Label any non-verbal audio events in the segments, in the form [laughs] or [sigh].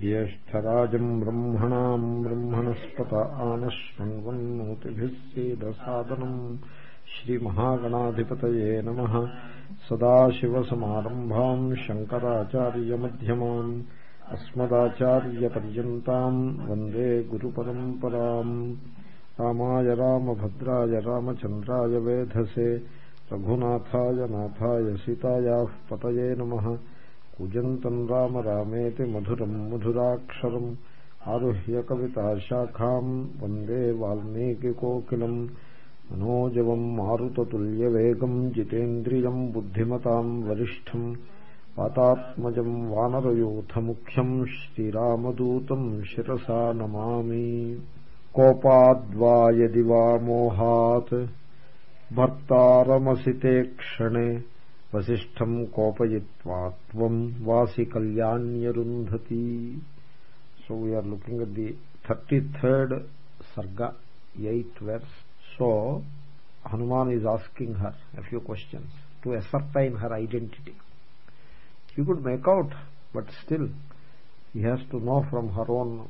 ज्येष्ठराजम् ब्रह्मणाम् ब्रह्मणस्पत आनश्वन्वन्नोतिभिः सीदसादनम् श्रीमहागणाधिपतये नमः। सदाशिवसमारम्भाम् शङ्कराचार्यमध्यमाम् अस्मदाचार्यपर्यन्ताम् वन्दे गुरुपरम्पराम्। रामाय रामभद्राय रामचन्द्राय वेधसे। रघुनाथाय नाथाय सीतायाः पतये नमः कूजन्तम् राम रामेति मधुरम् मधुराक्षरम् आरुह्य कविताशाखाम् वन्दे वाल्मीकिकोकिलम् मनोजवम् मारुततुल्यवेगम् जितेन्द्रियम् बुद्धिमताम् वरिष्ठम् वातात्मजम् वानरयूथमुख्यम् श्रीरामदूतम् शिरसा नमामि कोपाद्वा यदि वा मोहात् भर्तारमसिते क्षणे कोपयित्वा त्वम् वासि कल्याण्यरुन्धति so we are looking at the 33rd sarga 8th verse so hanuman is asking her a few questions to ascertain her identity he could make out but still he has to know from her own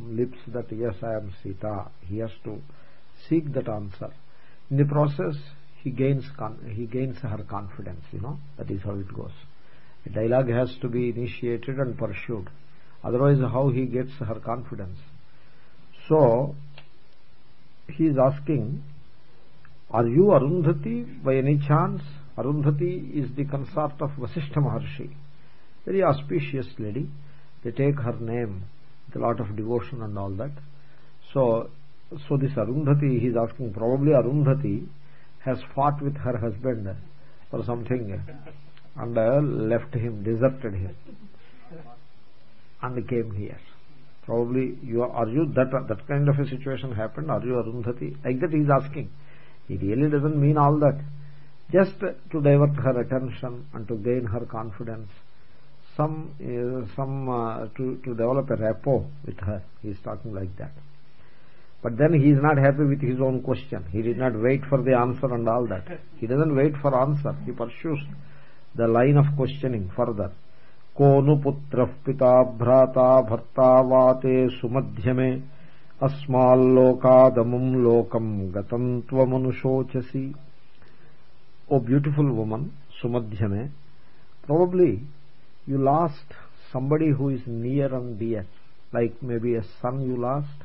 lips that yes i am sita he has to seek that answer in the process he gains he gains her confidence you know that is how it goes. A dialogue has to be initiated and pursued. Otherwise how he gets her confidence? So he is asking are you arundhati by any chance? Arundhati is the consort of vasishtha maharshi. Very auspicious lady. They take her name with a lot of devotion and all that. So so this arundhati he is asking probably arundhati has fought with her husband or something and uh, left him deserted him and came here. Probably you are, are you that that kind of a situation happened? Are you arundhati? Like that he is asking. He really doesn't mean all that. Just to divert her attention and to gain her confidence some uh, some uh, to to develop a rapport with her. He is talking like that but then he is not happy with his own question he did not wait for the answer and all that he doesn't wait for answer he pursues the line of questioning further को नु पुत्रः पिता भ्राता भर्ता वाते सुमध्यमे अस्माल्लोकादमुम् लोकम् गतम् त्वमनुशोचसि o beautiful woman sumadhyame probably you lost somebody who is near and dear like maybe a son you lost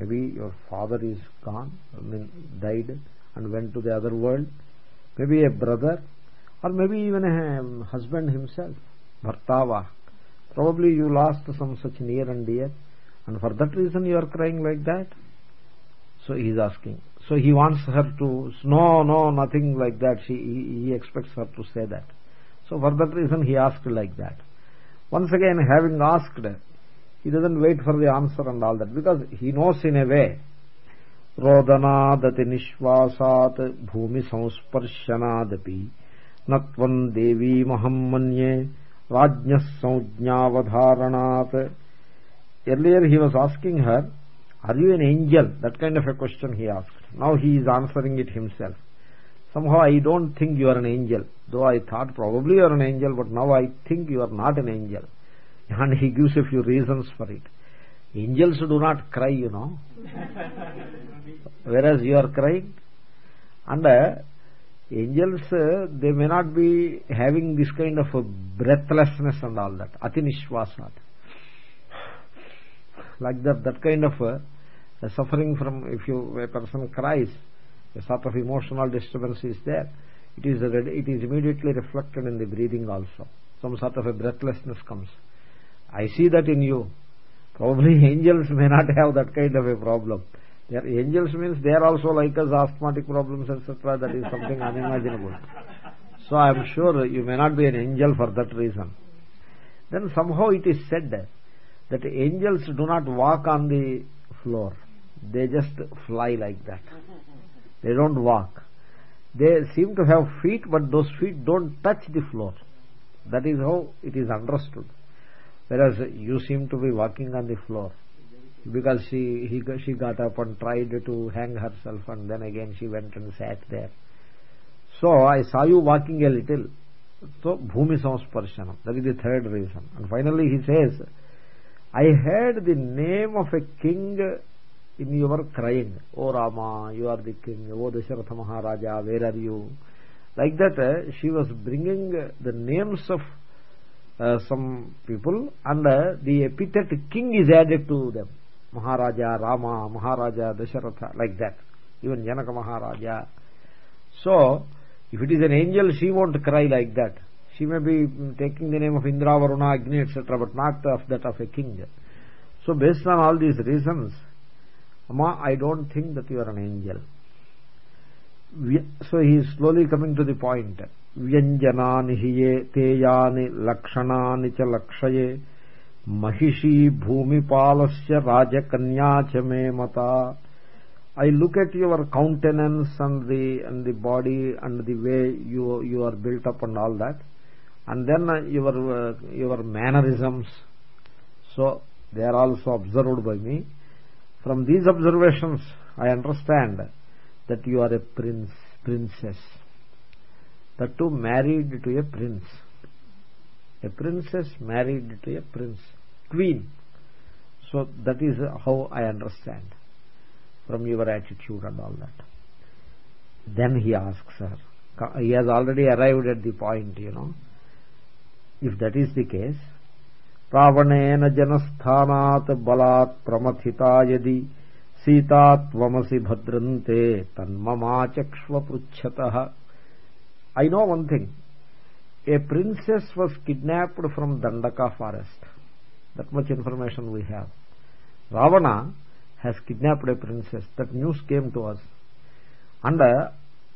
maybe your father is gone I mean died and went to the other world. Maybe a brother or maybe even a um, husband himself. Bhartava. Probably you lost some such near and dear and for that reason you are crying like that. So he is asking. So he wants her to no no nothing like that. She he, he expects her to say that. So for that reason he asked like that. Once again having asked he doesn't wait for the answer and all that because he knows in a way रोदनादति निश्वासात् भूमिसंस्पर्शनादपि न त्वम् देवीमहम् मन्ये राज्ञः संज्ञावधारणात् earlier he was asking her are you an angel that kind of a question he asked now he is answering it himself somehow i don't think you are an angel though i thought probably you are an angel but now i think you are not an angel and he gives a few reasons for it. Angels do not cry you know. Whereas you are crying. And uh, angels uh, they may not be having this kind of breathlessness and all that. Atinishvasat like that that kind of uh, suffering from if you a person cries a sort of emotional disturbance is there. It is it is immediately reflected in the breathing also. Some sort of a breathlessness comes I see that in you. Probably [laughs] angels may not have that kind of a problem. Their angels means they are also like us, asthmatic problems, etc. That is something unimaginable. So I am sure you may not be an angel for that reason. Then somehow it is said that angels do not walk on the floor. They just fly like that. They don't walk. They seem to have feet, but those feet don't touch the floor. That is how it is understood whereas you seem to be walking on the floor. Because she he she got up and tried to hang herself and then again she went and sat there. So i saw you walking a little. So bhumi samsparshanam. That is the third reason. And finally he says i heard the name of a king in your crying. Oh rama you are the king. Oh dasharatha maharaja where are you? Like that uh, she was bringing the names of uh, some people and uh, the epithet king is added to them. Maharaja rama maharaja dasharatha like that. Even janaka maharaja. So if it is an angel she won't cry like that. She may be taking the name of indra varuna agni etc but not of that of a king. So based on all these reasons amma i don't think that you are an angel. So he is slowly coming to the point व्यंजना लक्षण तेयानि महिषी भूमिपाल राजकन्या च मे मता। I look at your countenance and the and the body and the way you you are built up and all that and then your your so they are also observed by me from these observations I understand that you are a prince princess the two married to a prince. A princess married to a prince queen. So that is how i understand from your attitude and all that. Then he asks her he has already arrived at the point you know. If that is the case రావణేన janasthanat balat pramathita yadi sita త్వమసి భద్రంతే తన్మమాచక్ష్వ పృచ్చత I know one thing. A princess was kidnapped from Dandaka forest. That much information we have. Ravana has kidnapped a princess. That news came to us. And uh,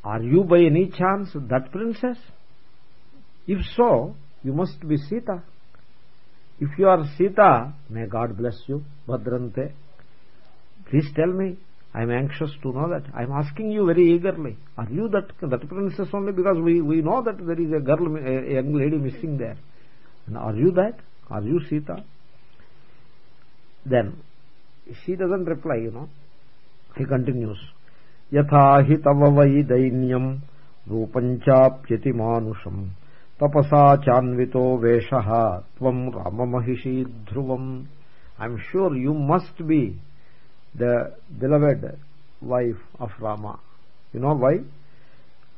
are you by any chance that princess? If so, you must be Sita. If you are Sita, may God bless you, Bhadrante. Please tell me, i am anxious to know that. I am asking you very eagerly are you that that princess only? Because we we know that there is a girl a young lady missing there. And are you that? Are you sita? Then she doesn't reply you know. He continues. Yatha hi tava vai dainyam రూపం చాప్యతి మానుషం తపసా చాన్వితో వేష త్వం రామమహిషీ I'm sure you must be the beloved wife of Rama. You know why?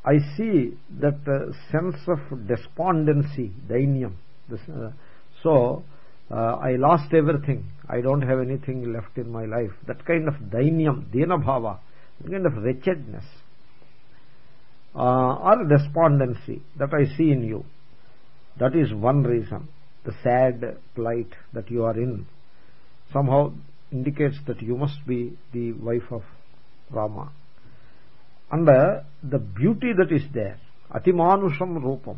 I see that uh, sense of despondency, dainyam. This, uh, so, uh, I lost everything. I don't have anything left in my life. That kind of dainyam, dena bhava, that kind of wretchedness uh, or despondency that I see in you. That is one reason. The sad plight that you are in. Somehow indicates that you must be the wife of Rama. And uh, the beauty that is there, Atimanusham Rupam,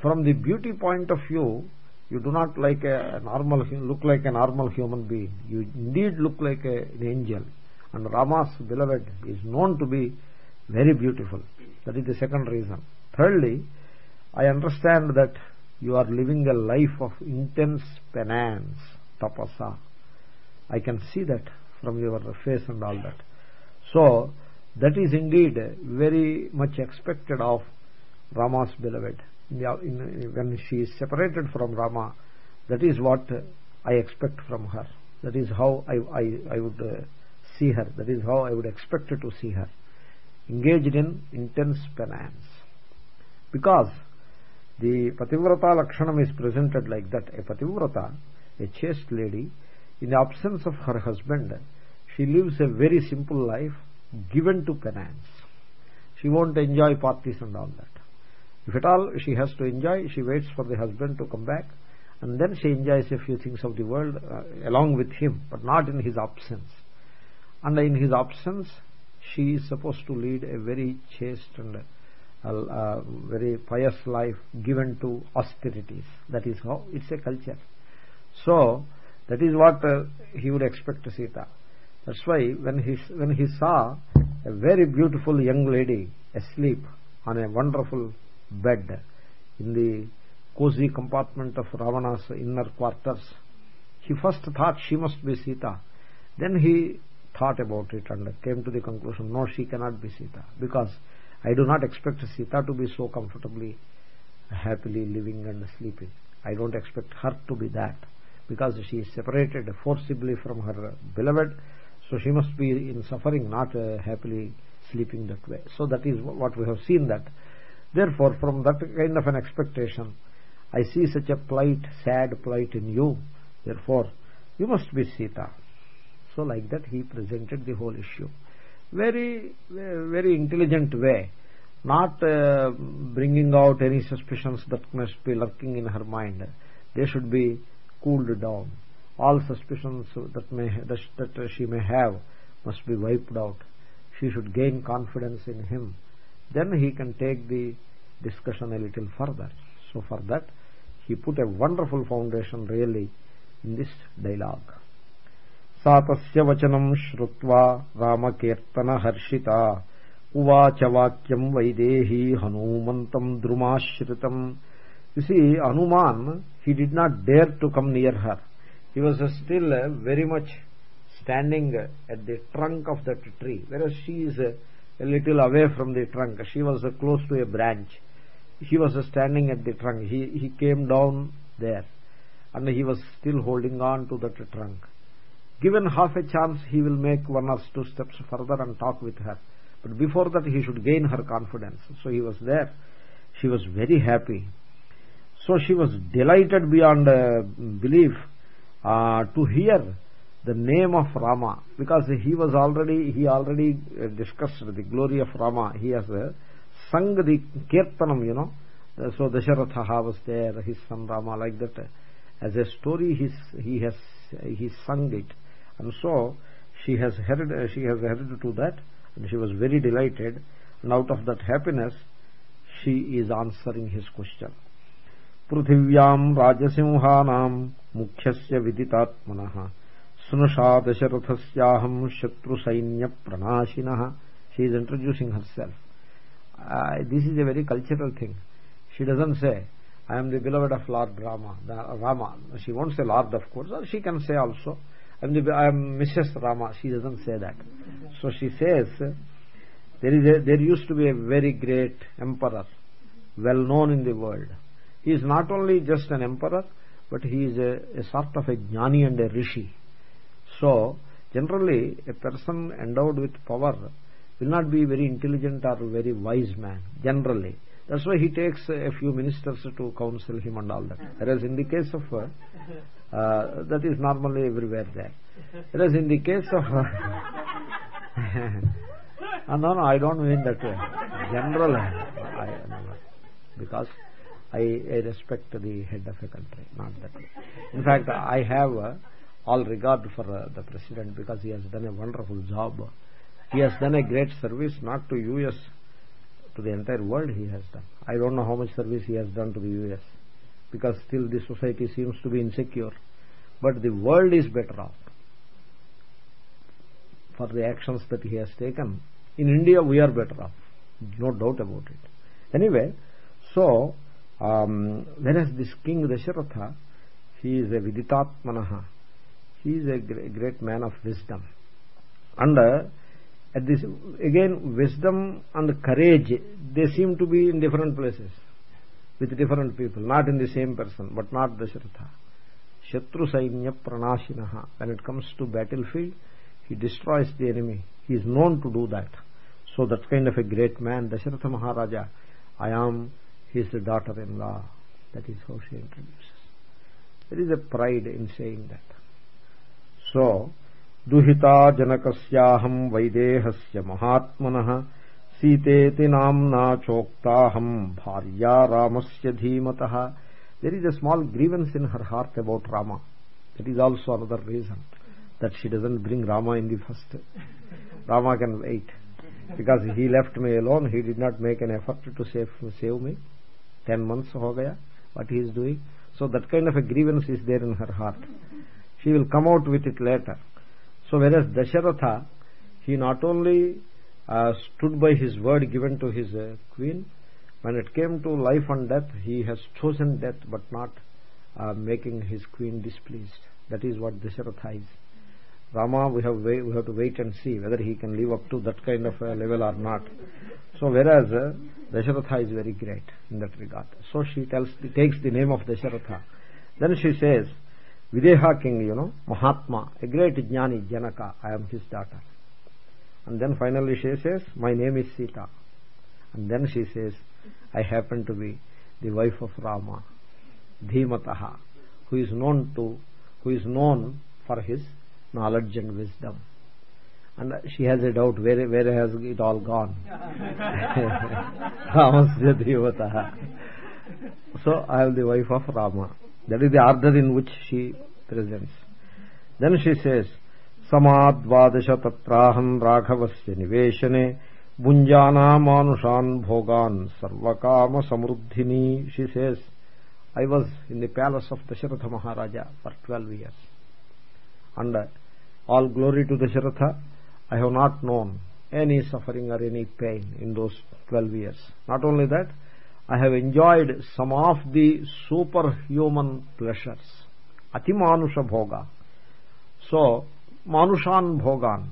from the beauty point of view, you do not like a normal look like a normal human being. You indeed look like a, an angel. And Rama's beloved is known to be very beautiful. That is the second reason. Thirdly, I understand that you are living a life of intense penance, tapasa I can see that from your face and all that. So, that is indeed very much expected of Rama's beloved. When she is separated from Rama, that is what I expect from her. That is how I, I, I would uh, see her. That is how I would expect to see her. Engaged in intense penance. Because the Pativrata Lakshanam is presented like that. A Pativrata, a chaste lady, in the absence of her husband she lives a very simple life given to penance. She won't enjoy parties and all that. If at all she has to enjoy she waits for the husband to come back and then she enjoys a few things of the world uh, along with him but not in his absence. And in his absence she is supposed to lead a very chaste and uh, uh, very pious life given to austerities. That is how it's a culture. So that is what uh, he would expect to Sita. That's why when he, when he saw a very beautiful young lady asleep on a wonderful bed in the cozy compartment of Ravana's inner quarters, he first thought she must be Sita. Then he thought about it and came to the conclusion, no, she cannot be Sita because I do not expect Sita to be so comfortably, happily living and sleeping. I don't expect her to be that because she is separated forcibly from her beloved so she must be in suffering not uh, happily sleeping that way. So that is what we have seen that. Therefore from that kind of an expectation i see such a plight sad plight in you. Therefore you must be sita. So like that he presented the whole issue. Very very intelligent way. Not uh, bringing out any suspicions that must be lurking in her mind. They should be cooled down all suspicions that may that, that she may have must be wiped out she should gain confidence in him then he can take the discussion a little further so for that he put a wonderful foundation really in this dialogue सा तस्य वचनम् श्रुत्वा रामकीर्तनहर्षिता उवाच वाक्यम् Vaidehi हनूमन्तम् द्रुमाश्रितम् you see hanuman he did not dare to come near her. He was still uh, very much standing uh, at the trunk of that tree. Whereas she is uh, a little away from the trunk. She was close to a branch. He was standing at the trunk. He he came down there. And he was still holding on to that trunk. Given half a chance he will make one or two steps further and talk with her. But before that he should gain her confidence. So he was there. She was very happy so she was delighted beyond uh, belief uh, to hear the name of Rama. Because he was already he already uh, discussed the glory of Rama. He has uh, sung the kirtanam you know. Uh, so Dasharatha was there his son Rama like that. As a story he's, he has he sung it. And so she has heard uh, she has heard to that and she was very delighted. And out of that happiness she is answering his question पृथिव्याजसिंहा मुख्य विदितात्म सुनषा दशरथ सहम शत्रुसैन्य प्रणाशिन she is introducing herself this is a very cultural thing she doesn't say I am beloved of Lord Rama Rama she won't say Lord of course she can say also I'm the I am Mrs Rama she doesn't say that so she says there is a, there used to be a very great emperor well known he is not only just an emperor but he is a, a sort of a jnani and a rishi. So generally a person endowed with power will not be very intelligent or very wise man generally. That's why he takes a few ministers to counsel him and all that. Whereas in the case of uh, that is normally everywhere there. Whereas in the case of [laughs] uh, no no i don't mean that way. General I, because I, I respect the head of a country, not that way. In fact, I have uh, all regard for uh, the president because he has done a wonderful job. He has done a great service not to US, to the entire world he has done. I don't know how much service he has done to the US because still the society seems to be insecure. But the world is better off for the actions that he has taken. In India, we are better off. No doubt about it. Anyway, so um, whereas this king Dasharatha he is a viditatmanaha he is a great man of wisdom. And uh, at this again wisdom and courage they seem to be in different places with different people not in the same person but not Dasharatha Shatru Sainya Pranashinaha. When it comes to battlefield he destroys the enemy. He is known to do that. So that kind of a great man Dasharatha Maharaja. I am his daughter-in-law that is how she introduces there is a pride in saying that so duhita janakasyaham vaidehasya mahatmanah सीतेति नाम्ना चोक्ताहम भार्या रामस्य धीमतः there is a small grievance in her heart about Rama that is also another reason that she doesn't bring Rama in the first Rama can wait because he left me alone he did not make an effort to save, save me 10 months ho gaya what he is doing. So that kind of a grievance is there in her heart. She will come out with it later. So whereas dasharatha he not only uh, stood by his word given to his uh, queen when it came to life and death he has chosen death but not uh, making his queen displeased. That is what dasharatha is. Rama we have we have to wait and see whether he can live up to that kind of a level or not so whereas uh, Dasharatha is very great in that regard. So she tells, takes the name of Dasharatha. Then she says, Videha king, you know, Mahatma, a great jnani, Janaka, I am his daughter. And then finally she says, my name is Sita. And then she says, I happen to be the wife of Rama, Dhimataha, who is known to, who is known for his knowledge and wisdom. And she has a doubt, where where has it all gone? [laughs] [laughs] so I am the wife of Rama. That is the order in which she presents. Then she says, Samadvadashatatraham raghavasya niveshane bunjana manushan bhogan sarvakama samrudhini." She says, I was in the palace of the Dasharatha Maharaja for twelve years. And all glory to the Maharaja. I have not known any suffering or any pain in those 12 years. Not only that I have enjoyed some of the superhuman pleasures. Atimanusha bhoga. So manushan bhogan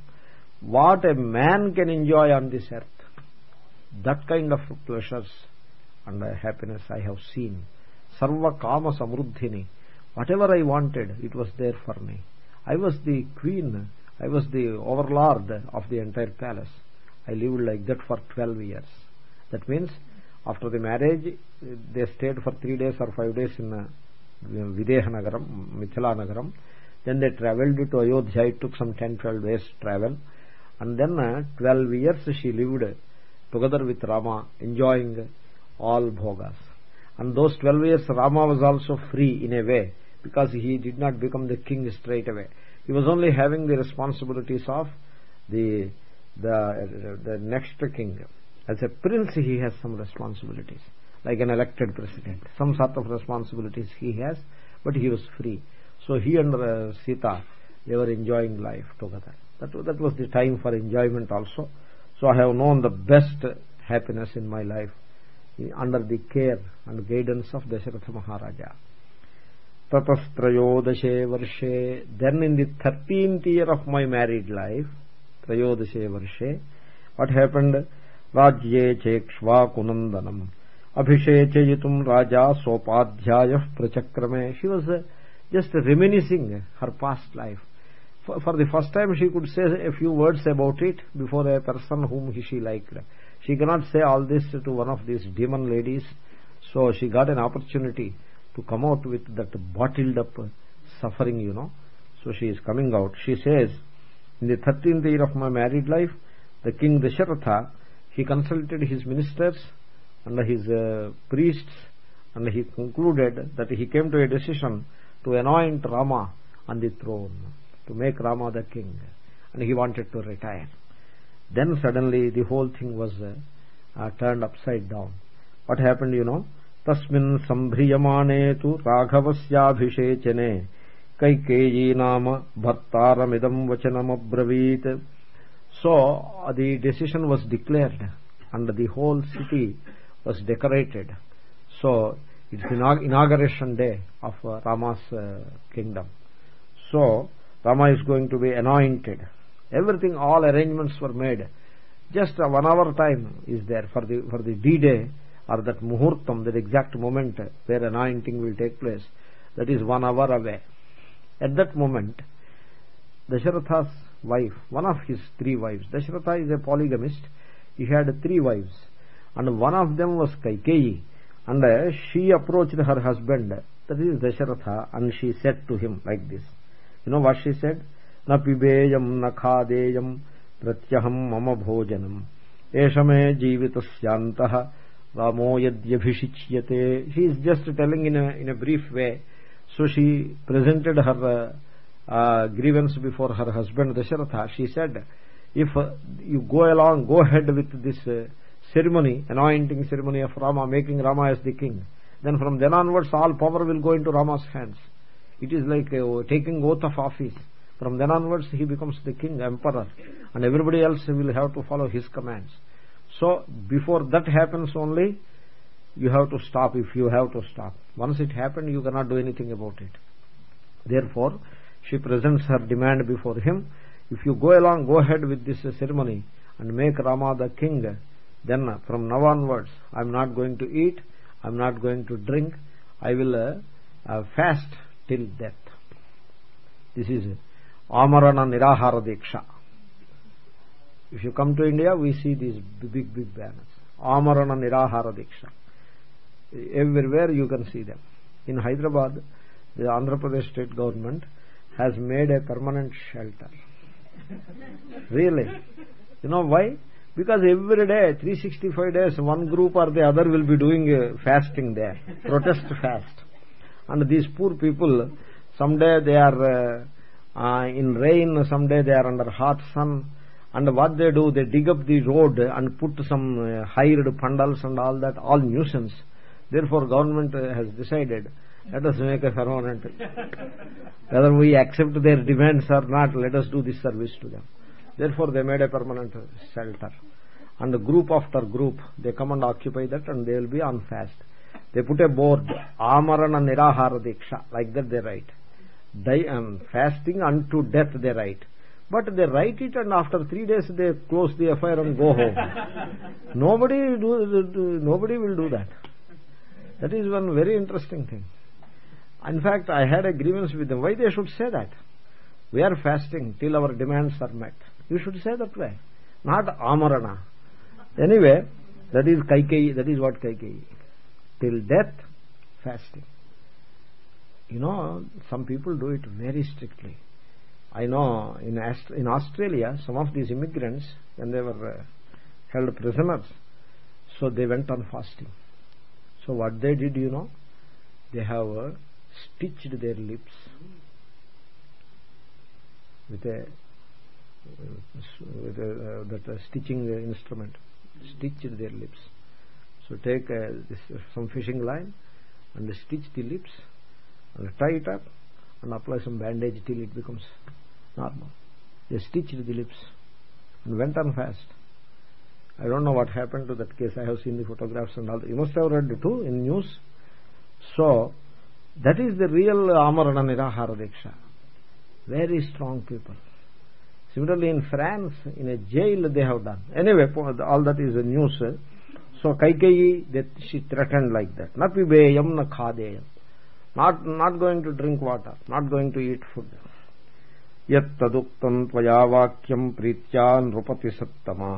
what a man can enjoy on this earth? That kind of pleasures and happiness i have seen. Sarva kama samruddhini whatever i wanted it was there for me. I was the queen i was the overlord of the entire palace. I lived like that for 12 years. That means after the marriage they stayed for 3 days or 5 days in uh, videha nagaram mithila nagaram. Then they traveled to ayodhya. It took some 10 12 days travel. And then uh, 12 years she lived together with rama enjoying all bhogas. And those 12 years rama was also free in a way because he did not become the king straight away he was only having the responsibilities of the the the next king as a prince he has some responsibilities like an elected president some sort of responsibilities he has but he was free so he and uh, Sita, they were enjoying life together. That, that was the time for enjoyment also. So I have known the best happiness in my life under the care and guidance of Dasharatha Maharaja. Then in the 13th year of my married life, Trayodashe varshe, what happened? Rajye chekshva kunandanam. Abhishechayitum raja sopadhyaya prachakrame. She was uh, just reminiscing her past life. For, for, the first time she could say a few words about it before a person whom she liked. She cannot say all this to one of these demon ladies. So she got an opportunity to come out with that bottled up suffering, you know. So she is coming out. She says, in the 13th year of my married life, the king Dasharatha, he consulted his ministers and his uh, priests and he concluded that he came to a decision to anoint Rama on the throne, to make Rama the king. And he wanted to retire. Then suddenly the whole thing was uh, uh, turned upside down. What happened, you know? तस्मिन् सम्भ्रियमाणे तु राघवस्याभिषेचने कैकेयी नाम भर्तारमिदं वचनमब्रवीत् so the decision was declared and the whole city was decorated so it's inauguration day of uh, Rama's uh, kingdom. So, Rama is going to be anointed. Everything, all arrangements were made. Just one hour time is there for the, for the D-Day or that muhurtam, that exact moment where anointing will take place. That is one hour away. At that moment, Dasharatha's wife, one of his three wives, Dasharatha is a polygamist, he had three wives and one of them was Kaikeyi and uh, she approached her husband that is Dasharatha and she said to him like this you know what she said na pibeyam na khadeyam pratyaham mama bhojanam eshame jivitasyantah ramo yadyabhishichyate she is just telling in a in a brief way so she presented her uh, grievance before her husband Dasharatha she said if uh, you go along go ahead with this uh, ceremony, anointing ceremony of Rama, making Rama as the king, then from then onwards all power will go into Rama's hands. It is like uh, taking oath of office. From then onwards he becomes the king, emperor, and everybody else will have to follow his commands. So before that happens only, you have to stop if you have to stop. Once it happened, you cannot do anything about it. Therefore, she presents her demand before him. If you go along, go ahead with this ceremony and make Rama the king, then from now onwards i am not going to eat i am not going to drink i will uh, uh, fast till death this is amarana nirahara diksha if you come to india we see these big big banners. Amarana nirahara diksha. Everywhere you can see them. In hyderabad the andhra pradesh state government has made a permanent shelter. [laughs] Really? You know why? Because every day 365 days one group or the other will be doing fasting there. [laughs] Protest fast. And these poor people some someday they are uh, uh, in rain some someday they are under hot sun and what they do they dig up the road and put some uh, hired pandals and all that all nuisance. Therefore government uh, has decided let us make a permanent. [laughs] Whether we accept their demands or not let us do this service to them. Therefore they made a permanent shelter. And group after group they come and occupy that and they will be on fast. They put a board amarana nirahara diksha like that they write. Die, um, fasting unto death they write but they write it and after three days they close the affair and go home. [laughs] Nobody do, nobody will do that. That is one very interesting thing. In fact i had a grievance with them. Why they should say that? We are fasting till our demands are met. You should say that way. Not amarana. Anyway that is kaikeyi that is what kaikeyi. Till death fasting. You know some people do it very strictly i know in Ast in australia some of these immigrants when they were uh, held prisoners so they went on fasting. So what they did you know they have uh, stitched their lips with a with a, uh, that uh, stitching instrument stitched their lips. So take uh, this, some fishing line and stitch the lips and tie it up and apply some bandage till it becomes normal. They stitched the lips and went on fast. I don't know what happened to that case. I have seen the photographs and all you must have read it too in news. So that is the real amarana nirahara diksha very strong people. Similarly in france in a jail they have done. Anyway all that is a news. So kaikeyi that she threatened like that. Na pibeyam na khadeyam. Not not going to drink water. Not going to eat food यदुक्तया वाक्यं प्रीत्या नृपति सत्तमा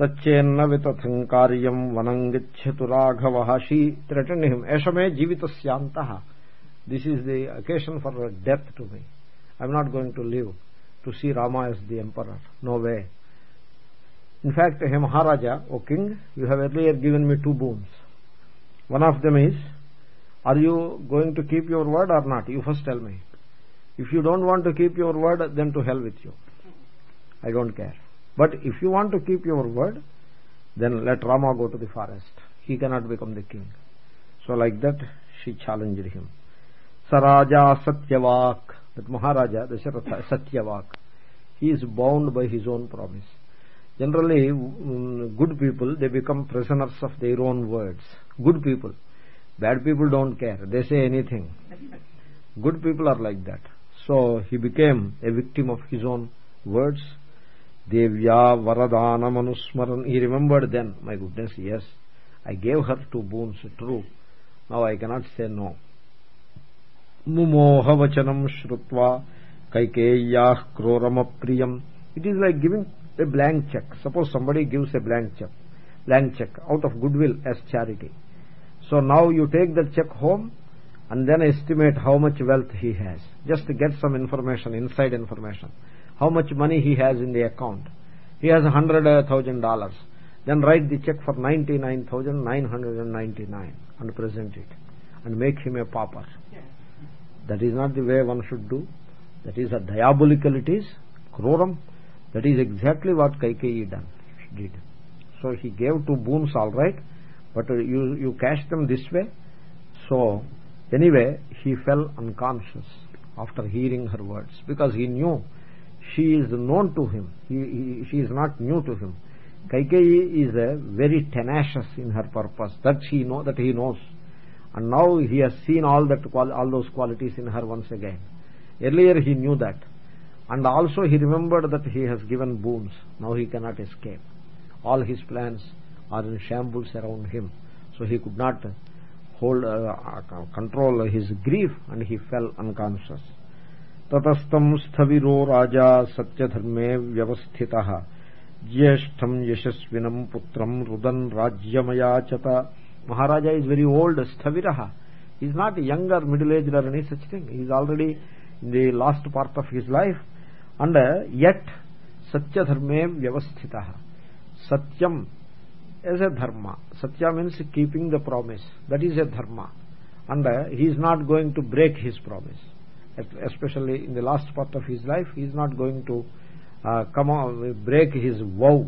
तच्चेन्न वितथ कार्यम वनं गच्छतु Raghav she त्रटनिम ऐश मे जीवित सन्त this is the occasion for death to me I am not going to live to see Rama is the emperor no way in fact hey maharaja O king you have earlier given me two boons one of them is are you going to keep your word are not you first tell me if you don't want to keep your word then to hell with you. I don't care. But if you want to keep your word then let rama go to the forest. He cannot become the king. So like that she challenged him. Saraja satyavak. That maharaja dasharatha satyavak. He is bound by his own promise. Generally mm, good people they become prisoners of their own words. Good people. Bad people don't care. They say anything. Good people are like that so he became a victim of his own words. Devya varadana manusmaran. He remembered then my goodness yes i gave her two boons true. Now i cannot say no. Mumohavachanam shrutva kaikeyah kroramappriyam it is like giving a blank check. Suppose somebody gives a blank check blank check out of goodwill as charity. So now you take that check home and then estimate how much wealth he has. Just to get some information inside information. How much money he has in the account. He has a hundred uh, thousand dollars. Then write the check for ninety nine thousand nine hundred and present it and make him a pauper. That is not the way one should do. That is a diabolical it is kruram that is exactly what Kaikeyi done did. So he gave two boons all right but you you cash them this way. So anyway he fell unconscious after hearing her words because he knew she is known to him. He, he, she is not new to him. Kaikeyi is a very tenacious in her purpose. That he know that he knows. And now he has seen all that all those qualities in her once again. Earlier he knew that. And also he remembered that he has given boons. Now he cannot escape. All his plans are in shambles around him. So he could not hold uh, uh, control his grief and he fell unconscious ततस्तं स्थविरो राजा सत्यधर्मे व्यवस्थितः ज्येष्ठं यशस्विनं पुत्रं रुदन् राज्यमयाचत Maharaja is very old, Sthaviraha. He is not young or middle-aged or any such thing. He is already in the last part of his life. And uh, yet, Satya Dharme Vyavasthitaha. Satyam is a dharma. Satya means keeping the promise. That is a dharma. And uh, he is not going to break his promise. Especially in the last part of his life he is not going to uh, come on, break his vow.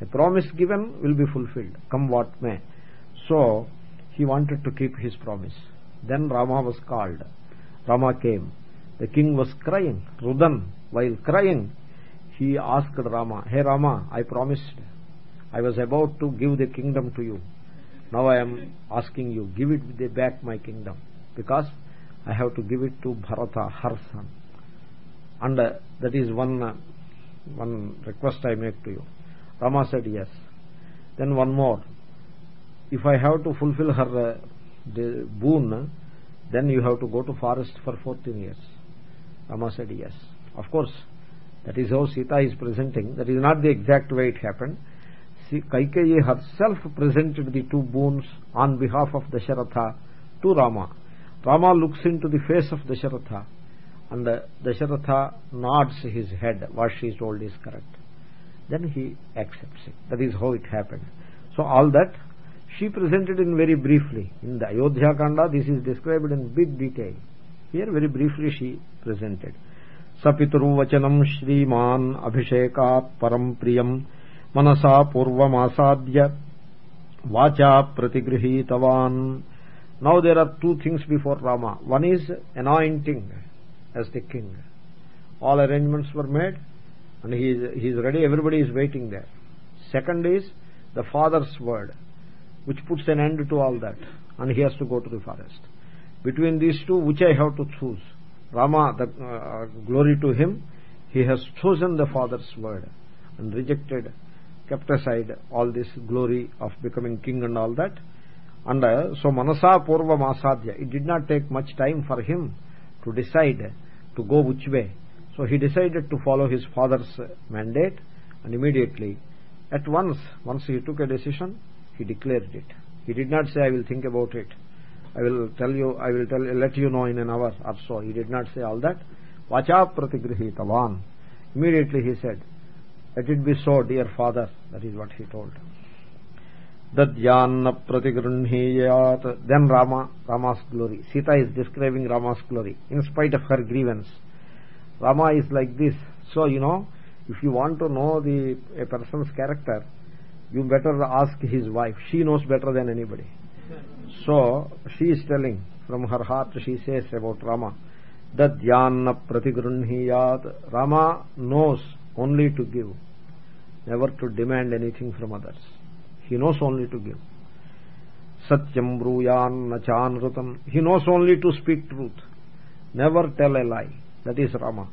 A promise given will be fulfilled come what may. So he wanted to keep his promise. Then rama was called. Rama came. The king was crying. Rudan while crying he asked rama hey rama i promised i was about to give the kingdom to you now i am asking you give it back my kingdom because I have to give it to Bharata, her. And uh, that is one, uh, one request I make to you. Rama said yes. Then one more. If I have to fulfill her uh, the boon, then you have to go to forest for 14 years. Rama said yes. Of course, that is how Sita is presenting. That is not the exact way it happened Kaikeyi herself presented the two boons on behalf of Dasharatha to Rama Rama looks into the face of Dasharatha and Dasharatha nods his head. What she is told is correct. Then he accepts it. That is how it happened. So all that she presented in very briefly. In the Ayodhya Kanda this is described in big detail. Here very briefly she presented. सपितुर्वचनम् श्रीमान् अभिषेकात् परम् प्रियम् मनसा पूर्वमासाद्य वाचा प्रतिगृहीतवान् now there are two things before Rama. One is anointing as the king. All arrangements were made and he is, he is ready, everybody is waiting there. Second is the father's word, which puts an end to all that and he has to go to the forest. Between these two, which I have to choose? Rama, the uh, glory to him, he has chosen the father's word and rejected, kept aside all this glory of becoming king and all that. And uh, so manasa purva masadhya it did not take much time for him to decide to go which way. So he decided to follow his father's mandate and immediately at once once he took a decision he declared it. He did not say i will think about it. I will tell you i will tell let you know in an hour or so. He did not say all that. Vacha pratigrihitavan immediately he said let it be so dear father. That is what he told. Dadyanna pratigruhniyat then rama rama's glory. Sita is describing rama's glory in spite of her grievance. Rama is like this. So you know if you want to know the a person's character you better ask his wife. She knows better than anybody. So she is telling from her heart she says about rama dadyanna pratigruhniyat rama knows only to give never to demand anything from others. He knows only to give. Satyam bruyan nachanrutam he knows only to speak truth. Never tell a lie. That is rama.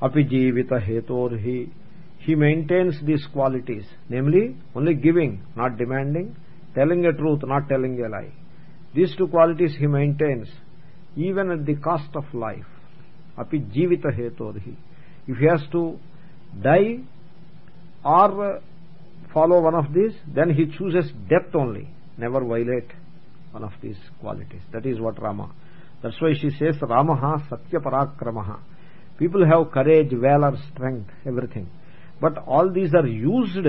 Api jivita hetorhi he maintains these qualities. Namely only giving not demanding. Telling a truth not telling a lie. These two qualities he maintains even at the cost of life. Api jivita hetorhi if he has to die or follow one of these then he chooses death only never violate one of these qualities that is what rama that's why she says ramaha satya parakramaha people have courage valor strength everything but all these are used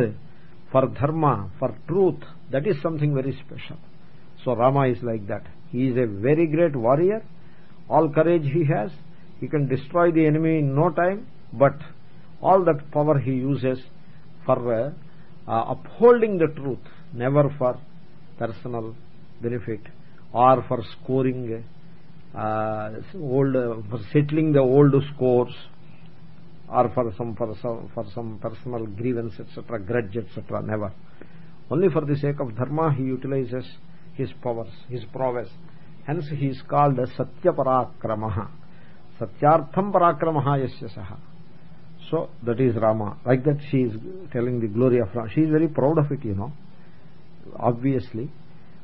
for dharma for truth that is something very special so rama is like that he is a very great warrior all courage he has he can destroy the enemy in no time but all that power he uses for uh, upholding the truth never for personal benefit or for scoring uh, old uh, for settling the old scores or for some for some, for some personal grievance etc grudge etc never. Only for the sake of dharma he utilizes his powers his prowess. Hence he is called satya parakramaha satyartham yasya saha so that is rama like that she is telling the glory of rama she is very proud of it you know obviously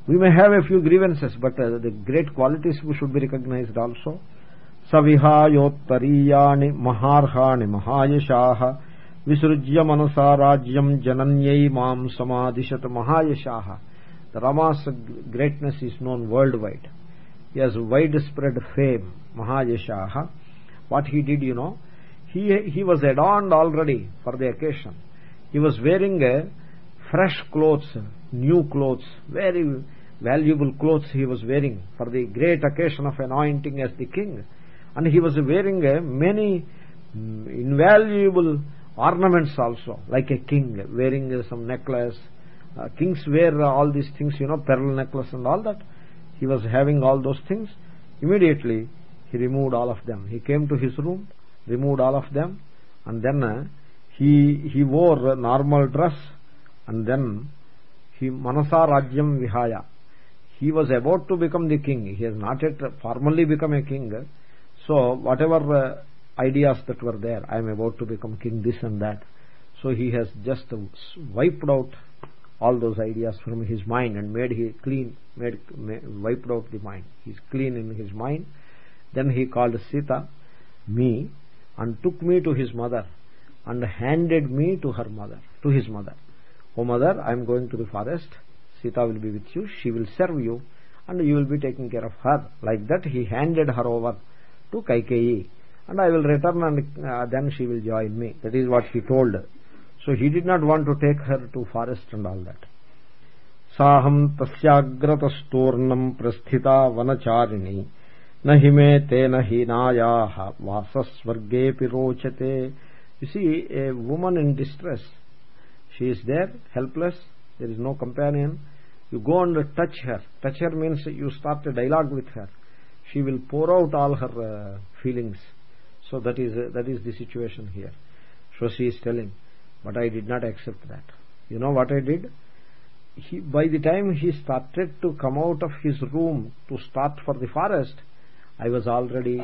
we may have a few grievances but uh, the great qualities should be recognized also సవిహాయోత్తరీయాణి మహార్హాణి మహాయశాః విసృజ్య మనసా రాజ్యం జనన్యై మాం సమాదిశత మహాయశాః the rama's greatness is known worldwide he has widespread fame mahayashaha what he did you know he he was adorned already for the occasion. He was wearing a fresh clothes new clothes very valuable clothes he was wearing for the great occasion of anointing as the king. And he was wearing many mm, invaluable ornaments also like a king wearing some necklace. Uh, kings wear all these things you know pearl necklace and all that. He was having all those things. Immediately he removed all of them. He came to his room removed all of them and then uh, he he wore normal dress and then he manasa rajyam vihaya. He was about to become the king. He has not yet formally become a king. So whatever uh, ideas that were there i am about to become king this and that. So he has just wiped out all those ideas from his mind and made he clean made, wiped out the mind. He's clean in his mind. Then he called sita me and took me to his mother and handed me to her mother to his mother oh mother i am going to the forest sita will be with you she will serve you and you will be taking care of her like that he handed her over to kaikeyi and i will return and uh, then she will join me that is what he told so he did not want to take her to forest and all that साहं तस्याग्रतस्तूर्णम् प्रस्थिता वनचारिणी न हिमे तेन हीनायाः वासस्वर्गेऽपि रोचते you see a woman in distress she is there helpless there is no companion you go and touch her touch her means you start a dialogue with her she will pour out all her uh, feelings so that is uh, that is the situation here so she is telling but i did not accept that you know what i did he, by the time he started to come out of his room to start for the forest i was already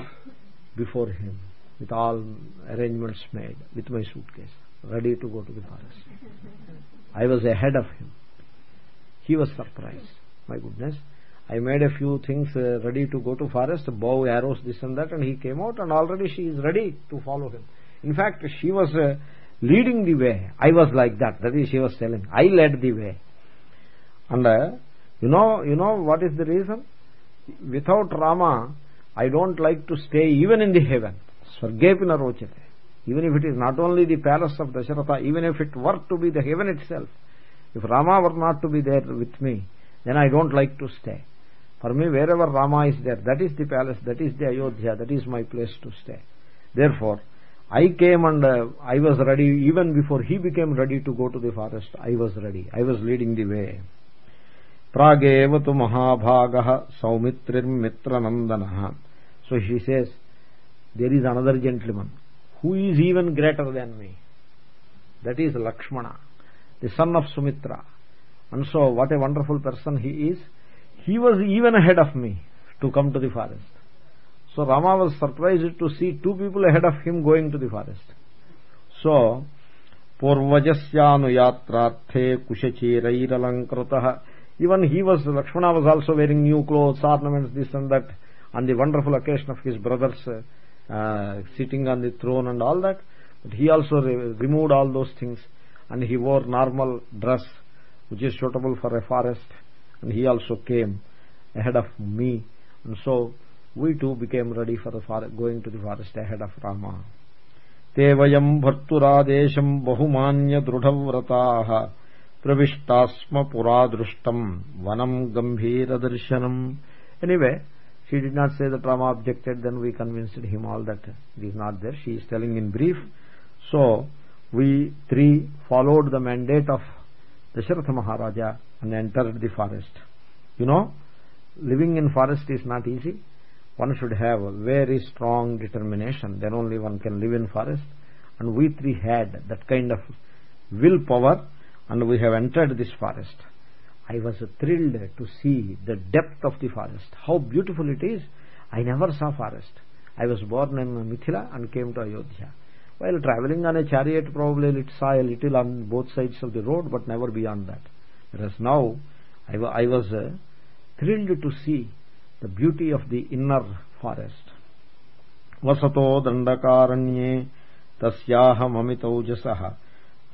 before him with all arrangements made with my suitcase ready to go to the forest. I was ahead of him. He was surprised my goodness. I made a few things uh, ready to go to forest bow arrows this and that and he came out and already she is ready to follow him. In fact she was uh, leading the way. I was like that. That is she was telling. I led the way. And uh, you know you know what is the reason? Without rama i don't like to stay even in the heaven swargepina rochate even if it is not only the palace of dasharatha even if it were to be the heaven itself if rama were not to be there with me then i don't like to stay for me wherever rama is there that is the palace that is the ayodhya that is my place to stay therefore i came and uh, i was ready even before he became ready to go to the forest i was ready i was leading the way प्रागेव तु महाभागः सौमित्रिर्मित्रनन्दनः so she says there is another gentleman who is even greater than me. That is lakshmana the son of sumitra. And so what a wonderful person he is. He was even ahead of me to come to the forest. So rama was surprised to see two people ahead of him going to the forest. So పూర్వజస్యానుయాత్రార్థే కుశచీరైరలంకృత Even he was Lakshmana was also wearing new clothes, ornaments this and that on the wonderful occasion of his brothers uh, uh, sitting on the throne and all that but he also re removed all those things and he wore normal dress which is suitable for a forest and he also came ahead of me and so we too became ready for the forest, going to the forest ahead of rama te vayam bharturadesham bahumanya drudhavrataah प्रविष्टास्म पुरा दृष्टम वनम गंभीर दर्शनम anyway she did not say that Rama objected then we convinced him all that it is not there. She is telling in brief. So we three followed the mandate of Dasharatha Maharaja and entered the forest. You know living in forest is not easy. One should have a very strong determination then only one can live in forest. And we three had that kind of willpower and we have entered this forest I was thrilled to see the depth of the forest, how beautiful it is. I never saw forest. I was born in Mithila and came to Ayodhya. While traveling on a chariot, probably it saw a little on both sides of the road, but never beyond that. Whereas now, I, I was uh, thrilled to see the beauty of the inner forest. Vasato dandakaranye tasyaha mamitau jasaha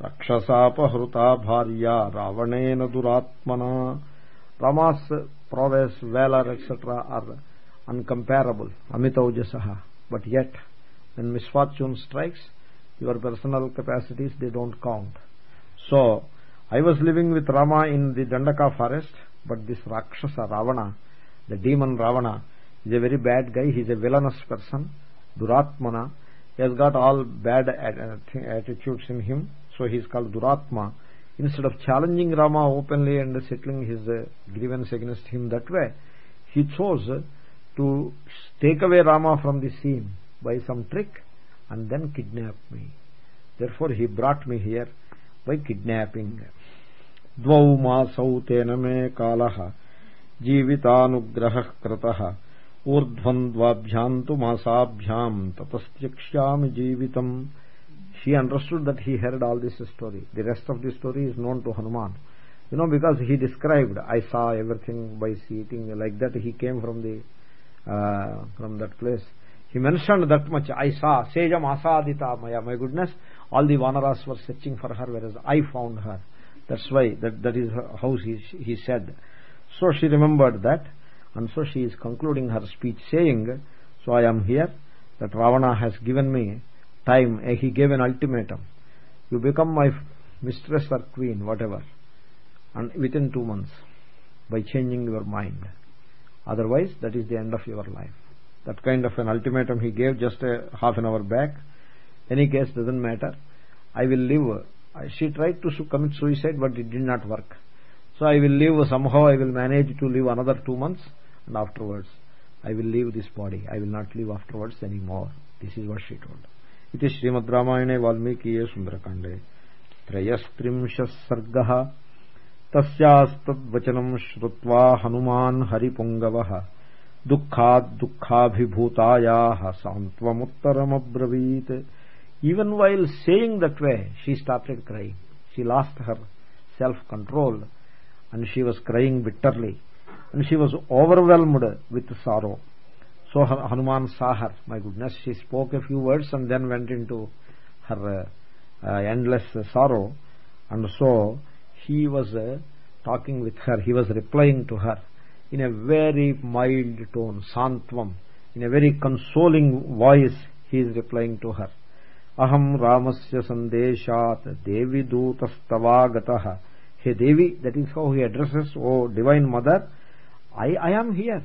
रक्षसापहृता भार्या रावणेन दुरात्मना Rama's prowess, valor, etc. are uncomparable, amitaujasaha. But yet, when misfortune strikes, your personal capacities, they don't count. So, I was living with Rama in the Dandaka forest, but this Rakshasa, Ravana, the demon Ravana, is a very bad guy. He is a villainous person, Duratmana. He has got all bad attitudes in him, so he is called Duratma. Instead of challenging Rama openly and settling his uh, grievance against him that way, he chose to take away Rama from the scene by some trick and then kidnap me. Therefore he brought me here by kidnapping. द्वौ मासौ तेन मे कालः जीवितानुग्रहः कृतः ऊर्ध्वम् द्वाभ्याम् तु मासाभ्याम् ततस्त्यक्ष्यामि जीवितम् she understood that he heard all this story. The rest of the story is known to hanuman. You know because he described i saw everything by seeing like that he came from the uh, from that place. He mentioned that much i saw sejam asadita maya my goodness. All the vanaras were searching for her whereas i found her. That's why that that is how he he said. So she remembered that and so she is concluding her speech saying so i am here that ravana has given me time eh, he gave an ultimatum. You become my mistress or queen whatever and within two months by changing your mind. Otherwise that is the end of your life. That kind of an ultimatum he gave just a half an hour back. Any case doesn't matter. I will live. She tried to commit suicide but it did not work. So i will live. Somehow i will manage to live another two months and afterwards i will leave this body. I will not live afterwards anymore. This is what she told इति श्रीमद्रामायणे वाल्मीकीये सुन्दरकाण्डे त्रयस्त्रिंशः सर्गः तस्यास्तद्वचनम् श्रुत्वा हनुमान् हरिपुङ्गवः दुःखाद्दुःखाभिभूतायाः सान्त्वमुत्तरमब्रवीत् even while saying that way she started crying she lost her self control and she was crying bitterly and she was overwhelmed with sorrow so Hanuman saw her. My goodness, she spoke a few words and then went into her uh, endless sorrow. And so he was uh, talking with her. He was replying to her in a very mild tone, santvam, in a very consoling voice. He is replying to her. Aham Ramasya Sandeshat Devi Dutastavagatah. Hey Devi, that is how he addresses, oh Divine Mother, I, I am here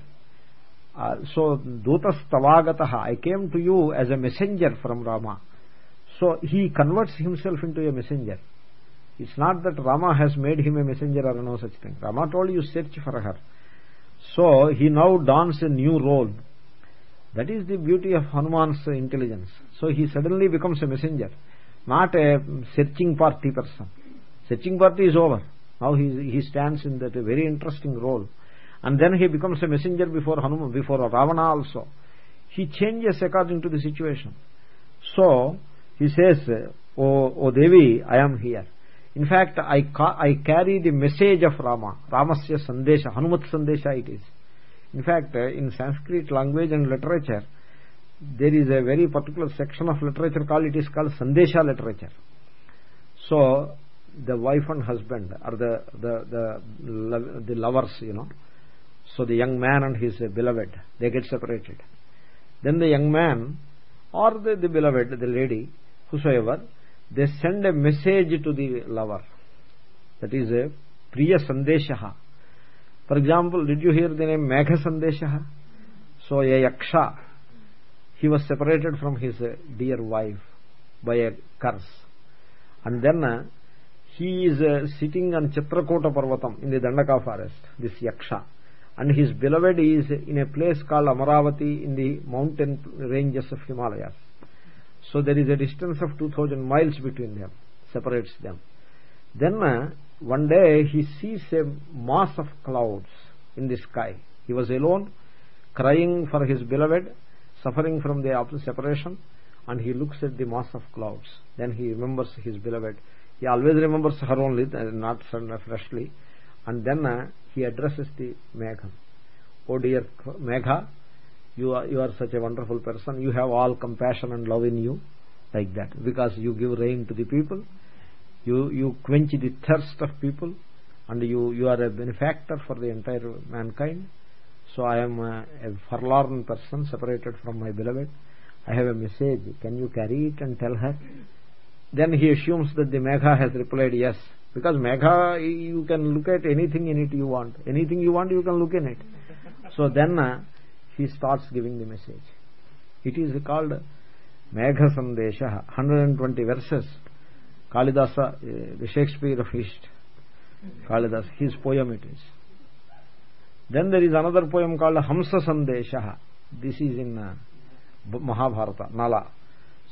uh, so dutas tavagataha i came to you as a messenger from rama. So he converts himself into a messenger. It's not that rama has made him a messenger or no such thing. Rama told you search for her. So he now dons a new role. That is the beauty of hanuman's intelligence. So he suddenly becomes a messenger not a searching party person. Searching party is over. Now he he stands in that very interesting role and then he becomes a messenger before Hanuman, before Ravana also. He changes according to the situation. So, he says, O, o Devi, I am here. In fact, I, I carry the message of Rama. Ramasya Sandesha, Hanumat Sandesha it is. In fact, in Sanskrit language and literature, there is a very particular section of literature called, it is called Sandesha literature. So, the wife and husband, or the, the, the, the lovers, you know, so the young man and his beloved they get separated. Then the young man or the, the beloved the lady whosoever they send a message to the lover. That is a priya sandesha for example did you hear the name megha sandesha so a yaksha. He was separated from his dear wife by a curse. And then uh, he is uh, sitting on Chitrakota Parvatam in the Dandaka forest, this Yaksha and his beloved is in a place called Amaravati in the mountain ranges of Himalayas. So there is a distance of 2000 miles between them, separates them. Then uh, one day he sees a mass of clouds in the sky. He was alone, crying for his beloved, suffering from the separation, and he looks at the mass of clouds. Then he remembers his beloved. He always remembers her only, not freshly. And then uh, he addresses the Megha. Oh dear Megha, you are, you are such a wonderful person. You have all compassion and love in you like that. Because you give rain to the people you you quench the thirst of people and you you are a benefactor for the entire mankind. So i am a, a forlorn person separated from my beloved. I have a message. Can you carry it and tell her? Then he assumes that the megha has replied yes because megha you can look at anything in it you want. Anything you want you can look in it. So then uh, he starts giving the message. It is called megha sandesha 120 verses. Kalidasa uh, the shakespeare of east. Kalidas his poem it is. Then there is another poem called hamsa sandesha this is in uh, mahabharata nala.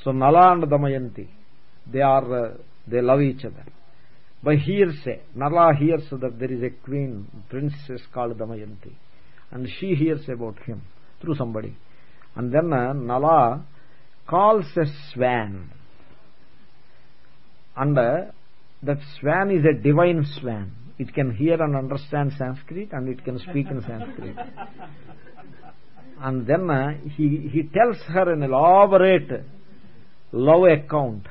So nala and damayanti they are uh, they love each other by hearsay. Nala hears that there is a queen princess called damayanti. And she hears about him through somebody. And then uh, nala calls a swan. And uh, that swan is a divine swan. It can hear and understand sanskrit and it can speak in sanskrit. And then uh, he he tells her an elaborate love account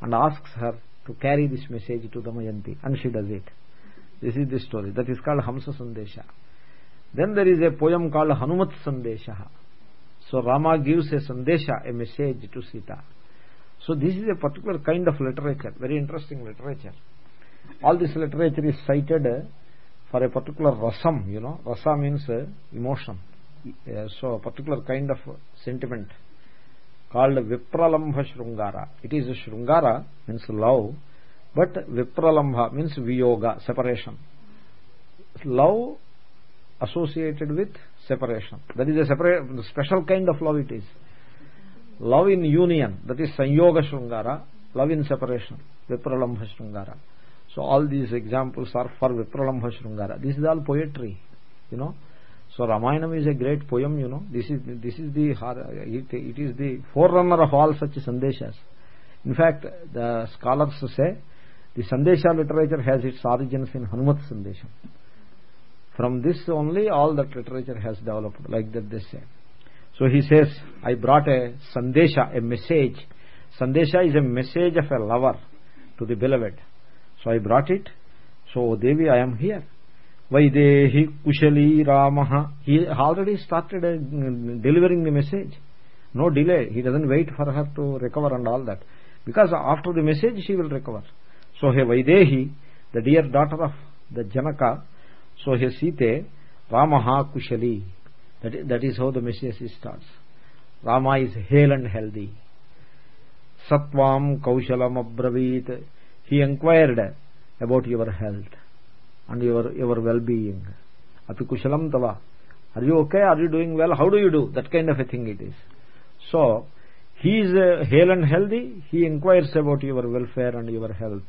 and asks her to carry this message to damayanti and she does it. This is the story. That is called hamsa sandesha. Then there is a poem called hanumat sandesha. So rama gives a sandesha a message to sita. So this is a particular kind of literature very interesting literature. All this literature is cited for a particular rasam you know. Rasa means uh, emotion. Uh, so a particular kind of sentiment called vipralambha shrungara it is shrungara means love but vipralambha means viyoga separation. Love associated with separation. That is a separate special kind of love it is. Love in union that is sanyoga shrungara love in separation vipralambha shrungara. So all these examples are for vipralambha shrungara. This is all poetry you know so ramayanam is a great poem you know. This is this is the it, it is the forerunner of all such sandeshas in fact the scholars say the sandesha literature has its origins in hanumat sandesham from this only all that literature has developed like that they say. So he says i brought a sandesha a message. Sandesha is a message of a lover to the beloved. So i brought it. So oh devi i am here vaidehi kushali ramah he already started uh, delivering the message no delay he doesn't wait for her to recover and all that because after the message she will recover so he vaidehi the dear daughter of the janaka so here Sita, Ramaha Kushali. That is, that is how the message starts. Rama is hale and healthy. Satvam Kaushalam Abravit. He inquired about your health and your, your well-being. Api Kushalam Tava. Are you okay? Are you doing well? How do you do? That kind of a thing it is. So, he is uh, hale and healthy. He inquires about your welfare and your health.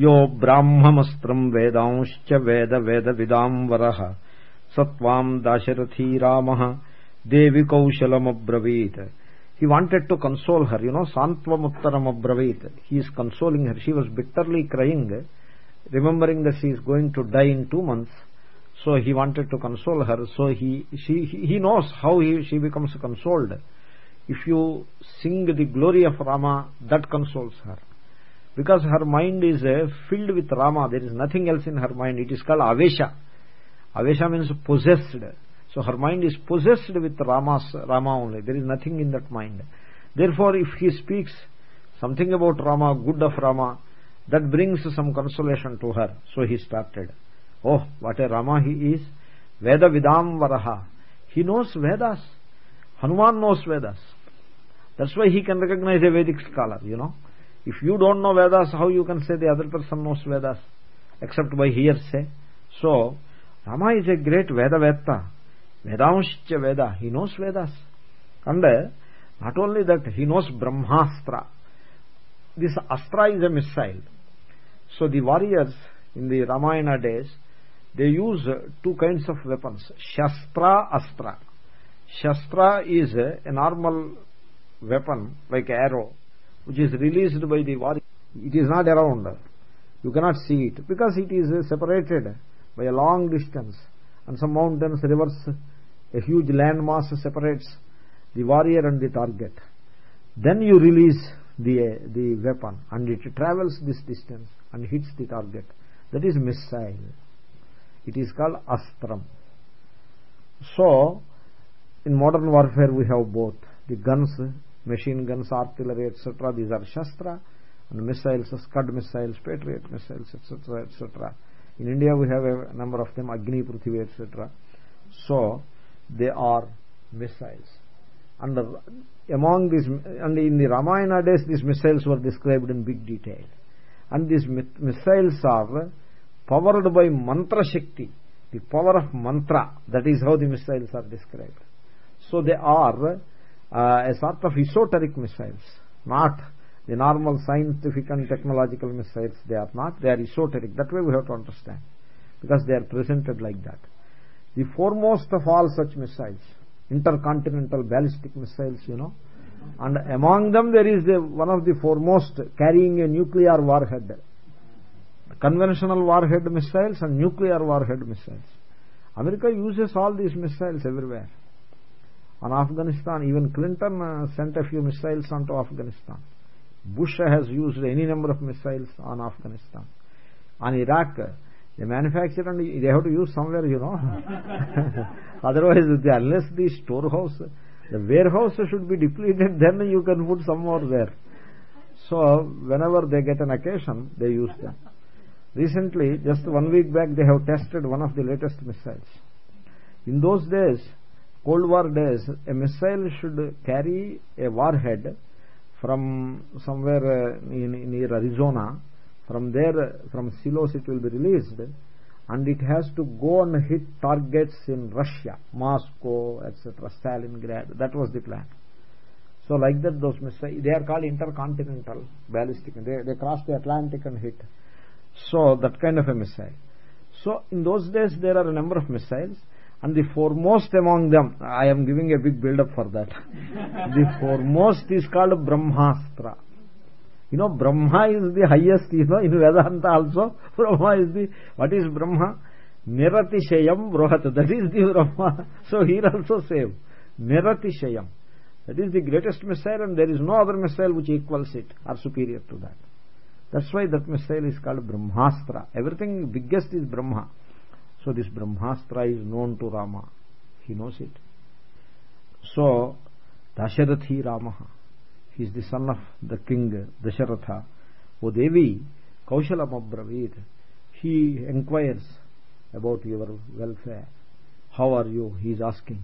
यो ब्राह्ममस्त्रम् वेदांश्च वेद वेदविदाम्बरः स त्वाम् दाशरथी रामः देवि कौशलमब्रवीत् he wanted to console her you know santvam uttaram abravit he is consoling her she was bitterly crying remembering that she is going to die in 2 months so he wanted to console her. So he she he knows how he she becomes consoled. If you sing the glory of rama that consoles her. Because her mind is uh, filled with rama there is nothing else in her mind. It is called avesha. Avesha means possessed. So her mind is possessed with rama's rama only. There is nothing in that mind. Therefore if he speaks something about rama good of rama that brings some consolation to her. So he started. Oh what a rama he is. Veda vidam varaha. He knows vedas. Hanuman knows vedas. That's why he can recognize a vedic scholar you know. If you don't know vedas how you can say the other person knows vedas? Except by hearsay. So rama is a great veda vetta vedanscha veda. He knows vedas. And uh, not only that he knows brahmastra this astra is a missile. So the warriors in the ramayana days they use two kinds of weapons. Shastra astra. Shastra is a normal weapon like arrow which is released by the warrior. It is not around. You cannot see it because it is separated by a long distance. And some mountains rivers a huge land mass separates the warrior and the target. Then you release the the weapon and it travels this distance and hits the target. That is missile. It is called astram. So in modern warfare we have both. The guns machine guns artillery etc these are shastra and missiles scud missiles patriot missiles etc etc in india we have a number of them agni prithvi etc so they are missiles and among these and in the ramayana days these missiles were described in big detail. And these missiles are powered by mantra shakti. The power of mantra that is how the missiles are described. So they are uh, a sort of esoteric missiles not the normal scientific and technological missiles. They are not. They are esoteric. That way we have to understand because they are presented like that. The foremost of all such missiles intercontinental ballistic missiles you know. And among them there is the, one of the foremost carrying a nuclear warhead. Conventional warhead missiles and nuclear warhead missiles. America uses all these missiles everywhere. On afghanistan even clinton uh, sent a few missiles onto afghanistan. Bush has used any number of missiles on afghanistan. On iraq they manufacture and they have to use somewhere you know. [laughs] Otherwise unless the storehouse the warehouse should be depleted [laughs] then you can put some more there. So whenever they get an occasion they use them. Recently just one week back they have tested one of the latest missiles. In those days cold war days a missile should carry a warhead from somewhere uh, in, near arizona from there from silos it will be released and it has to go and hit targets in russia moscow etc stalingrad. That was the plan. So like that those missiles they are called intercontinental ballistic. They, they cross the atlantic and hit. So that kind of a missile. So in those days there are a number of missiles and the foremost among them i am giving a big build up for that. [laughs] The foremost is called brahmastra you know brahma is the highest you know in vedanta also. [laughs] Brahma is the what is brahma? Niratishayam brohat that is the brahma. [laughs] So here also same. Niratishayam that is the greatest missile and there is no other missile which equals it or superior to that. That's why that missile is called brahmastra. Everything biggest is brahma. So this brahmastra is known to rama. He knows it. So dasharathi ramaha he is the son of the king Dasharatha. O Devi, Kaushalam Abravit, he inquires about your welfare. How are you? He is asking.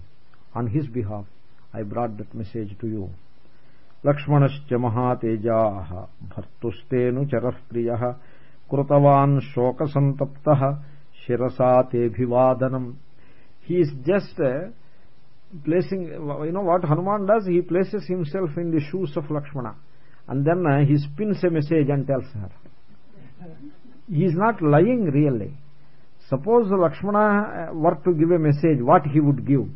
On his behalf, I brought that message to you. लक्ष्मणश्च महातेजाः भर्तुस्तेऽनुचरः प्रियः कृतवान् शोकसन्तप्तः शिरसा तेऽभिवादनम् he is just placing you know what hanuman does? He places himself in the shoes of lakshmana. And then uh, he spins a message and tells her. He is not lying really. Suppose lakshmana uh, were to give a message what he would give?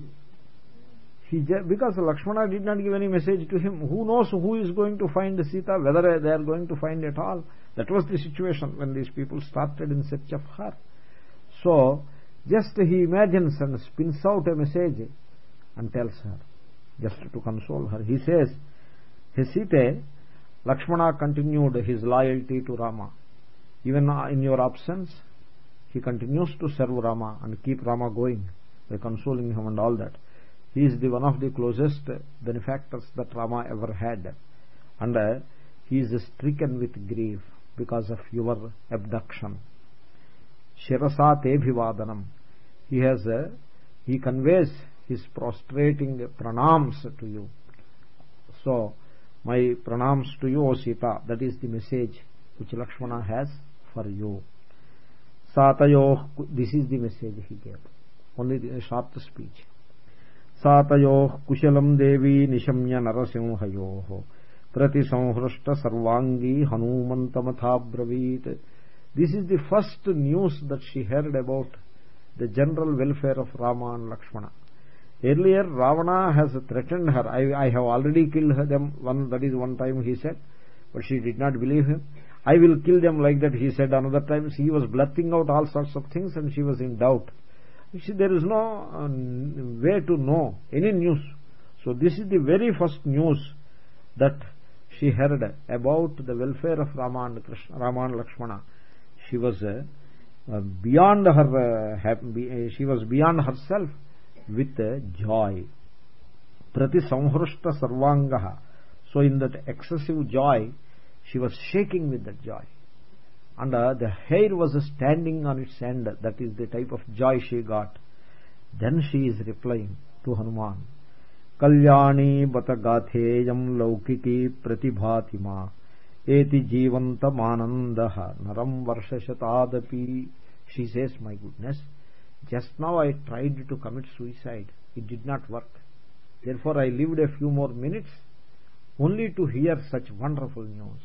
He because lakshmana did not give any message to him. Who knows who is going to find sita whether they are going to find at all? That was the situation when these people started in search of her. So just he imagines and spins out a message and tells her just to console her. He says hesite lakshmana continued his loyalty to rama. Even in your absence he continues to serve rama and keep rama going by consoling him and all that. He is the one of the closest benefactors that rama ever had. And uh, he is stricken with grief because of your abduction. Shirasa tebhivadanam he has uh, he conveys his prostrating pranams to you so my pranams to you o sita that is the message which lakshmana has for you satayo this is the message he gave only the short speech सातयो कुशलम देवी निशम्य नरसिंहयो प्रतिसंहृष्ट सर्वांगी हनुमन्तमथाब्रवीत् this is the first news that she heard about the general welfare of rama and lakshmana earlier ravana has threatened her. I, I have already killed them one that is one time he said but she did not believe him. I will kill them like that he said another time. He was blurting out all sorts of things and she was in doubt. See there is no uh, way to know any news. So this is the very first news that she heard about the welfare of rama and krishna rama and lakshmana. She was uh, uh, beyond her uh, she was beyond herself with joy. Prati samhrishta sarvangah. So in that excessive joy she was shaking with that joy. And uh, the hair was standing on its end. That is the type of joy she got. Then she is replying to hanuman kalyani bata gatheyam laukiki pratibhati ma eti jivantamanandah naram varshashatadapi. She says my goodness just now i tried to commit suicide. It did not work. Therefore i lived a few more minutes only to hear such wonderful news.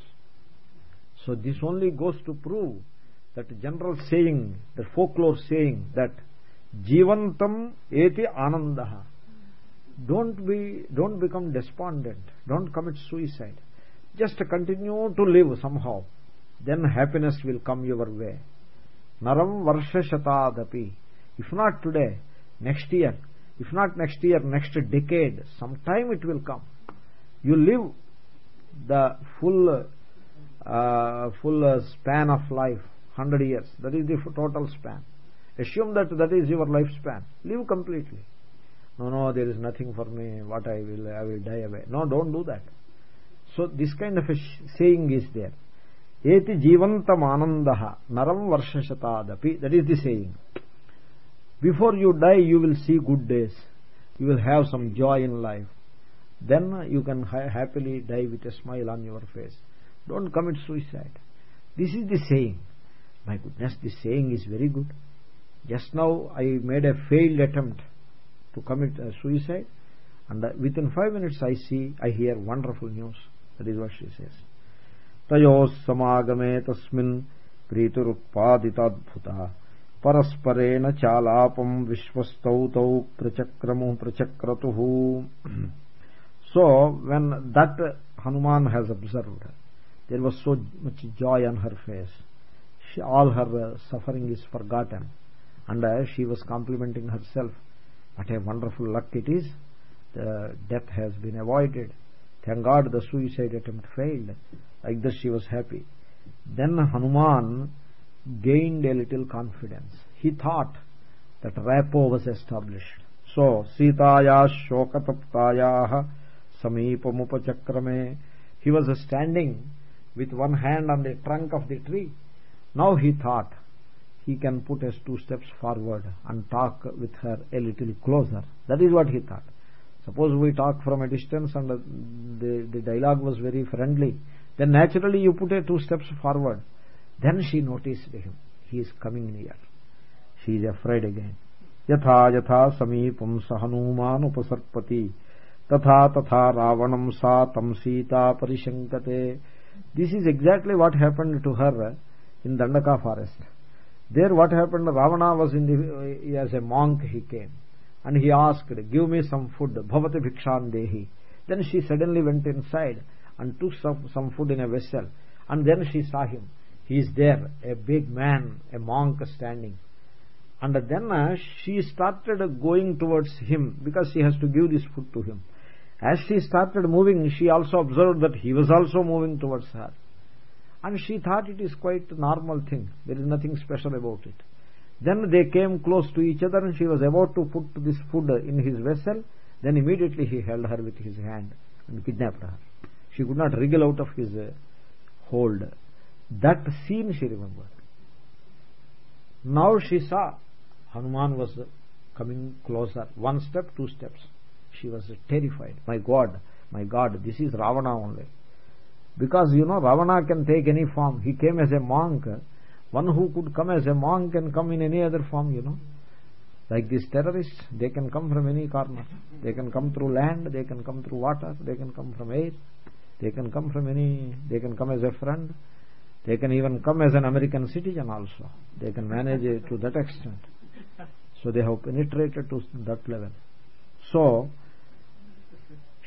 So this only goes to prove that general saying the folklore saying that jivantam eti anandah don't be don't become despondent. Don't commit suicide. Just continue to live somehow. Then happiness will come your way. Naram varsha shatadapi if not today next year. If not next year next decade sometime it will come. You live the full uh, full uh, span of life 100 years. That is the total span. Assume that that is your lifespan. Live completely. No no there is nothing for me. What i will i will die away. No don't do that. So this kind of a saying is there. Eti jivantam anandah naram varshashatadapi that is the saying before you die you will see good days you will have some joy in life then you can ha happily die with a smile on your face don't commit suicide this is the saying my goodness this saying is very good just now i made a failed attempt to commit uh, suicide and uh, within 5 minutes i see i hear wonderful news that is what she says तयोः समागमे तस्मिन् प्रीतिरुत्पादिताद्भुता పరస్పరేణ చాలాపం విశ్వస్తౌ తౌ ప్రచక్రము ప్రచక్రతు so when that Hanuman has there was so much joy on her face. All her uh, suffering is forgotten. And uh, she was complimenting herself. What a wonderful luck it is. The death has been avoided. Thank god the suicide attempt failed. Like this she was happy. Then hanuman gained a little confidence. He thought that rapport was established. So sitaya shokataptayah sameepamupachakrame he was standing with one hand on the trunk of the tree. Now he thought he can put us two steps forward and talk with her a little closer. That is what he thought. Suppose we talk from a distance and the, the dialogue was very friendly. Then naturally you put a two steps forward then she noticed him he is coming near she is afraid again यथा यथा समीपं स हनूमान् उपसर्पति तथा तथा रावणं सा तं Sita परिशङ्कते this is exactly what happened to her in dandaka forest there what happened ravana was in the as a monk he came and he asked give me some food bhavati bhikshan dehi then she suddenly went inside and took some, some food in a vessel and then she saw him he is there a big man a monk standing. And then uh, she started going towards him because she has to give this food to him. As she started moving she also observed that he was also moving towards her. And she thought it is quite a normal thing. There is nothing special about it. Then they came close to each other and she was about to put this food in his vessel. Then immediately he held her with his hand and kidnapped her. She could not wriggle out of his uh, hold that scene she remembered. Now she saw hanuman was coming closer. One step two steps. She was terrified. My god my god this is ravana only. Because you know ravana can take any form. He came as a monk. One who could come as a monk can come in any other form you know. Like these terrorists they can come from any corner. They can come through land they can come through water they can come from air. They can come from any they can come as a friend they can even come as an american citizen also they can manage it to that extent so they have penetrated to that level so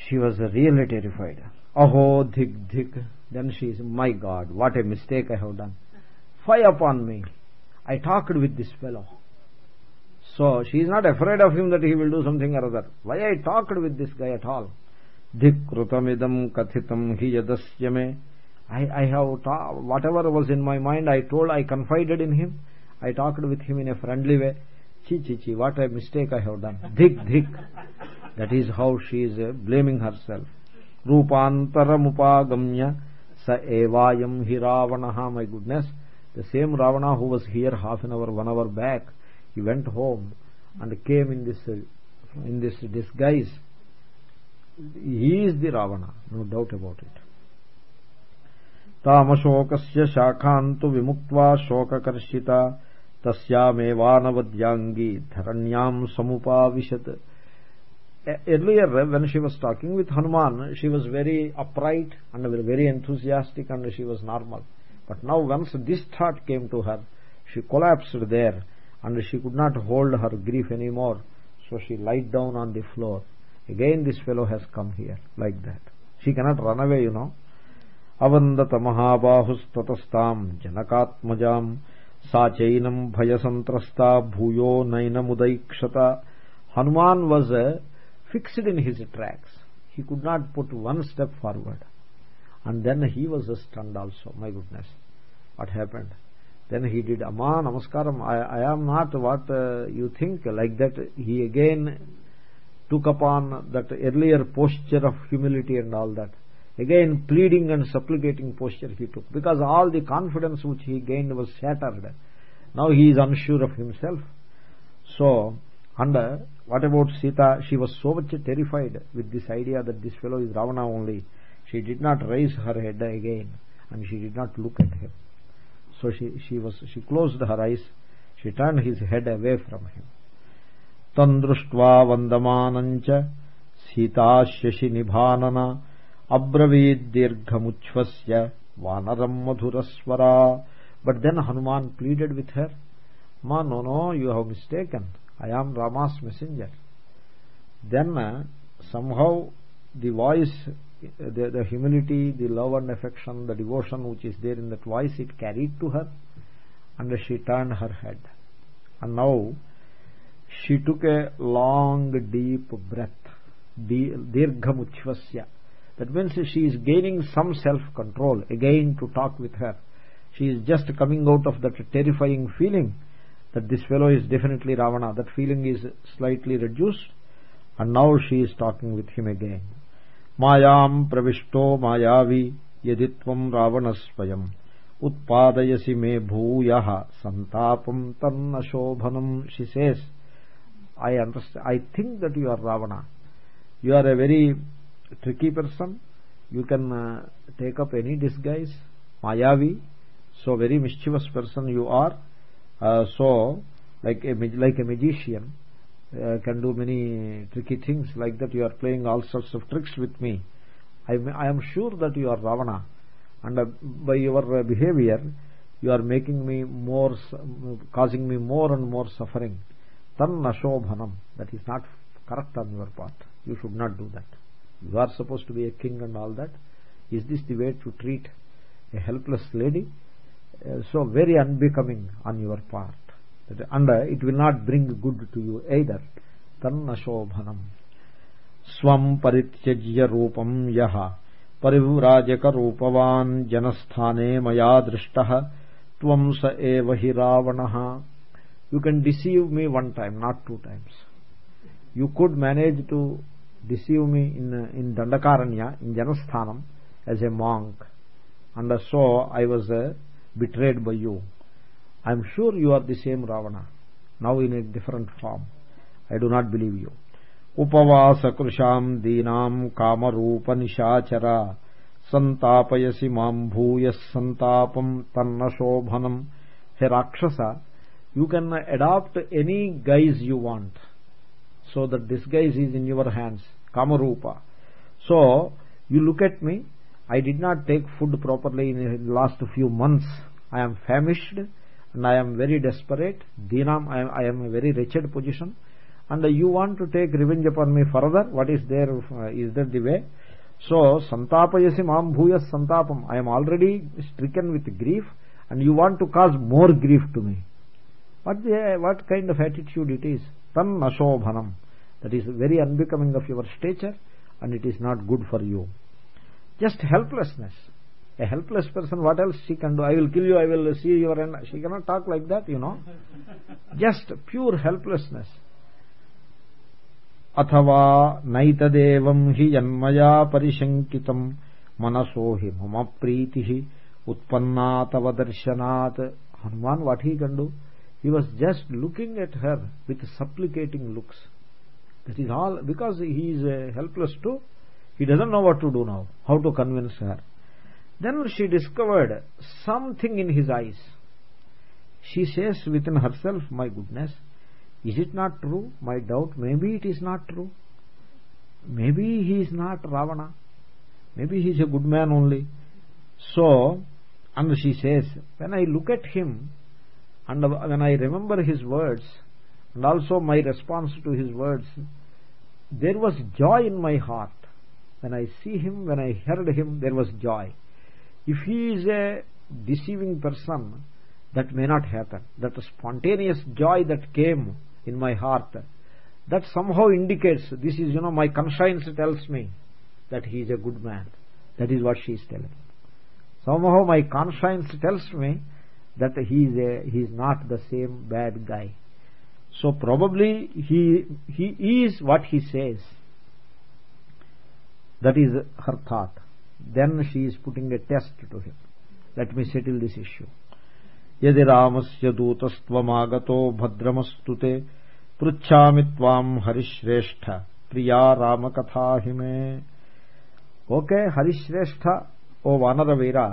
she was really terrified aho dhik dhik then she said my god what a mistake i have done fire upon me i talked with this fellow so she is not afraid of him that he will do something or other why i talked with this guy at all धिकृतमिदम् kathitam hi yadasya me I, I have whatever was in my mind I told I confided in him. I talked with him in a friendly way. Chi chi chi what a mistake I have done. Dik dik that is how she is uh, blaming herself. Rupantaramupaagamya sa evayam hi ravanaha my goodness. The same ravana who was here half an hour one hour back he went home and came in this uh, in this disguise. He is the ravana no doubt about it. तामशोकस्य शाखान्तु विमुक्त्वा शोककर्षिता तस्यामेवानवद्यांगी धरण्याम् समुपाविशत् earlier when she was talking with hanuman she was very upright and very enthusiastic and she was normal but now once this thought came to her she collapsed there and she could not hold her grief anymore so she lied down on the floor again this fellow has come here like that she cannot run away you know अवंदत महाबास्तस्ता जनकात्मज। साइनम भयसंत्रस्ता भूयो नयन उदैक्षत Hanuman was fixed in his tracks he could not put one step forward and then he was astounded also my goodness what happened then he did अमा namaskar I am not what you think like that he again took upon that earlier posture of humility and all that again pleading and supplicating posture he took. Because all the confidence which he gained was shattered. Now he is unsure of himself. So and uh, what about sita? She was so much terrified with this idea that this fellow is ravana only. She did not raise her head again and she did not look at him. So she she was she closed her eyes. She turned his head away from him. Tandrushtva vandamanam cha sita shashi nibhanana अब्रवीद्दीर्घमुच्छ्वस्य वानरम् मधुरस्वरा But then Hanuman pleaded with her, Ma, no, no, you have mistaken. I am Rama's messenger. Then uh, somehow the voice, the, the humility, the love and affection, the devotion which is there in that voice, it carried to her and she turned her head. And now she took a long deep breath, dirghamuchvasya. That means she is gaining some self-control again to talk with her. She is just coming out of that terrifying feeling that this fellow is definitely Ravana. That feeling is slightly reduced and now she is talking with him again. Mayam pravishto mayavi yaditvam ravanasvayam utpadayasi me bhuyah santapam tanna shobhanam she says I understand I think that you are Ravana. You are a very tricky person. You can uh, take up any disguise. Mayavi. So very mischievous person you are. Uh, so like a like a magician uh, can do many tricky things like that. You are playing all sorts of tricks with me. I i am sure that you are ravana. And uh, by your uh, behavior you are making me more causing me more and more suffering. Tan nashobhanam that is not correct on your part. You should not do that you are supposed to be a king and all that is this the way to treat a helpless lady uh, so very unbecoming on your part and uh, it will not bring good to you either tanna shobhanam swam parityajya rupam yaha परिव्राजक रूपवान् जनस्थाने मया दृष्टः त्वं स एव हि रावणः you can deceive me one time not two times you could manage to deceive me in in dandakaranya in janasthanam as a monk. And so i was uh, betrayed by you. I am sure you are the same ravana. Now in a different form. I do not believe you. Upavasakrusham dinam kamarupa nishachara. సంతాపయసి మాం భూయ సంతాపం తన్న You can adopt any guise you want so that this guise is in your hands kamarupa so you look at me I did not take food properly in the last few months. I am famished and I am very desperate. Dinam, I am, I am a very wretched position. And you want to take revenge upon me further? What is there? Uh, that the way? So, santapayasi mam bhuyas santapam. I am already stricken with grief and you want to cause more grief to me. what the, what kind of attitude it is tan nashobhanam that is very unbecoming of your stature and it is not good for you just helplessness a helpless person what else she can do i will kill you i will see your end she cannot talk like that you know just pure helplessness अथवा नैतदेवं हि यन्मया परिशङ्कितं मनसो हि मम प्रीतिः उत्पन्ना तव दर्शनात् Hanuman what he can do he was just looking at her with supplicating looks. That is all because he is uh, helpless too he doesn't know what to do now how to convince her. Then she discovered something in his eyes. She says within herself my goodness is it not true? My doubt maybe it is not true. Maybe he is not ravana. Maybe he is a good man only. So and she says when i look at him and when i remember his words and also my response to his words there was joy in my heart. When i see him when i heard him there was joy. If he is a deceiving person that may not happen. That spontaneous joy that came in my heart that somehow indicates this is you know my conscience tells me that he is a good man. That is what she is telling. Somehow my conscience tells me that he is a he is not the same bad guy so probably he he is what he says that is her thought then she is putting a test to him let me settle this issue यदि रामस्य दूतस्त्वमागतो भद्रमस्तु ते पृच्छामि त्वाम् हरिश्रेष्ठ प्रिया रामकथा हि मे okay हरिश्रेष्ठ O वानरवीरा